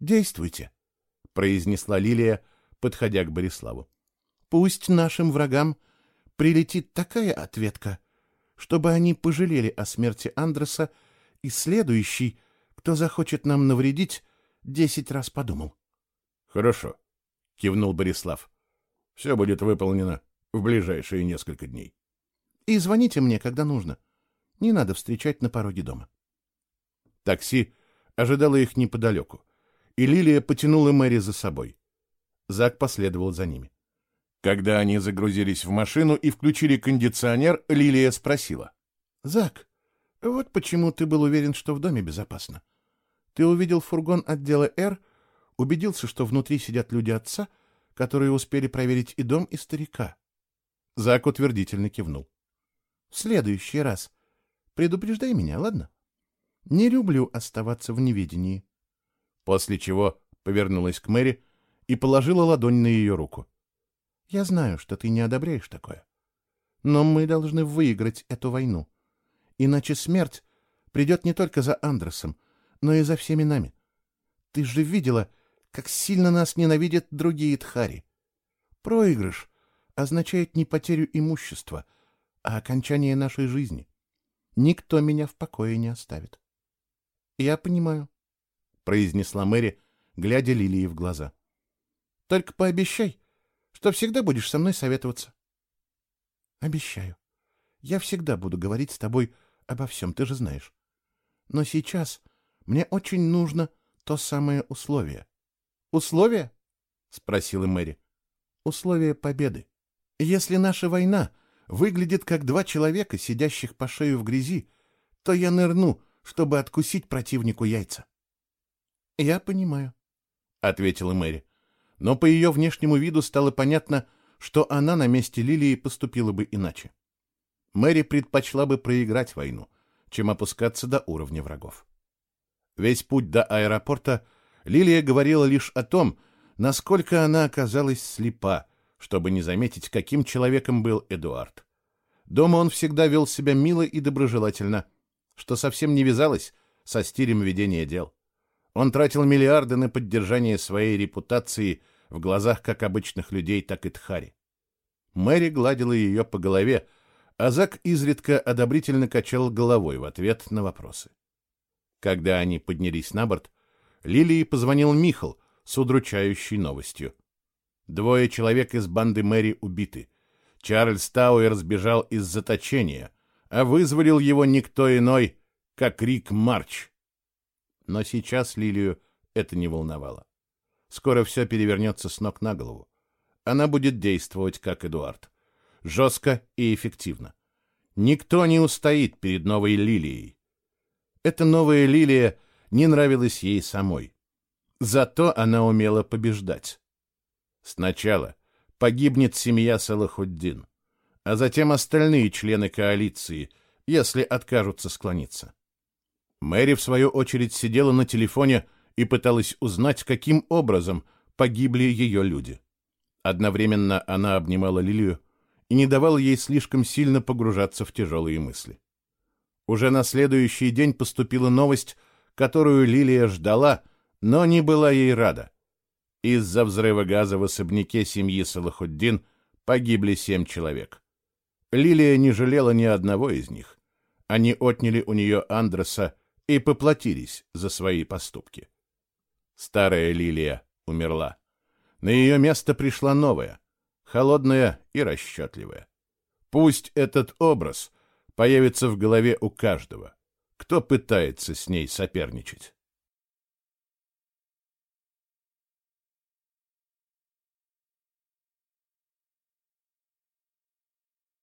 «Действуйте», — произнесла Лилия, подходя к Бориславу. «Пусть нашим врагам прилетит такая ответка, чтобы они пожалели о смерти Андреса, и следующий, кто захочет нам навредить, десять раз подумал».
«Хорошо», — кивнул Борислав. «Все будет выполнено в ближайшие несколько дней».
И звоните мне, когда нужно. Не надо встречать на пороге дома.
Такси ожидало их неподалеку, и Лилия потянула Мэри за собой. Зак последовал за ними. Когда они загрузились в машину и включили кондиционер, Лилия спросила.
— Зак, вот почему ты был уверен, что в доме безопасно. Ты увидел фургон отдела «Р», убедился, что внутри сидят люди отца, которые успели проверить и дом, и старика.
Зак утвердительно кивнул.
В следующий раз предупреждай меня, ладно? Не люблю оставаться в неведении.
После чего повернулась к Мэри и положила ладонь на ее руку.
Я знаю, что ты не одобряешь такое. Но мы должны выиграть эту войну. Иначе смерть придет не только за Андресом, но и за всеми нами. Ты же видела, как сильно нас ненавидят другие Тхари. Проигрыш означает не потерю имущества — а окончание нашей жизни. Никто меня в покое не оставит. — Я понимаю, — произнесла Мэри, глядя Лилии в глаза. — Только пообещай, что всегда будешь со мной советоваться. — Обещаю. Я всегда буду говорить с тобой обо всем, ты же знаешь. Но сейчас мне очень нужно то самое условие. — Условие? — спросила Мэри. — Условие победы. Если наша война выглядит как два человека, сидящих по шею в грязи, то я нырну, чтобы откусить противнику яйца. — Я понимаю, — ответила Мэри. Но по ее внешнему виду стало понятно, что она на месте Лилии поступила бы иначе. Мэри предпочла бы проиграть войну, чем опускаться до уровня врагов. Весь путь до аэропорта Лилия говорила лишь о том, насколько она оказалась слепа, чтобы не заметить, каким человеком был Эдуард. Дома он всегда вел себя мило и доброжелательно, что совсем не вязалось со стилем ведения дел. Он тратил миллиарды на поддержание своей репутации в глазах как обычных людей, так и Тхари. Мэри гладила ее по голове, а Зак изредка одобрительно качал головой в ответ на вопросы. Когда они поднялись на борт, Лилии позвонил Михал с удручающей новостью. Двое человек из банды Мэри убиты. Чарльз Тауэр сбежал из заточения, а вызволил его никто иной, как Рик Марч. Но сейчас Лилию это не волновало. Скоро все перевернется с ног на голову. Она будет действовать, как Эдуард. Жестко и эффективно. Никто не устоит перед новой Лилией. Эта новая Лилия не нравилась ей самой. Зато она умела побеждать. Сначала погибнет семья Салахуддин, а затем остальные члены коалиции, если откажутся склониться. Мэри, в свою очередь, сидела на телефоне и пыталась узнать, каким образом погибли ее люди. Одновременно она обнимала Лилию и не давала ей слишком сильно погружаться в тяжелые мысли. Уже на следующий день поступила новость, которую Лилия ждала, но не была ей рада. Из-за взрыва газа в особняке семьи Салахуддин погибли семь человек. Лилия не жалела ни одного из них. Они отняли у нее Андреса и поплатились за свои поступки. Старая Лилия умерла. На ее место пришла новая, холодная и расчетливая. Пусть этот образ появится в голове у каждого, кто пытается с ней соперничать.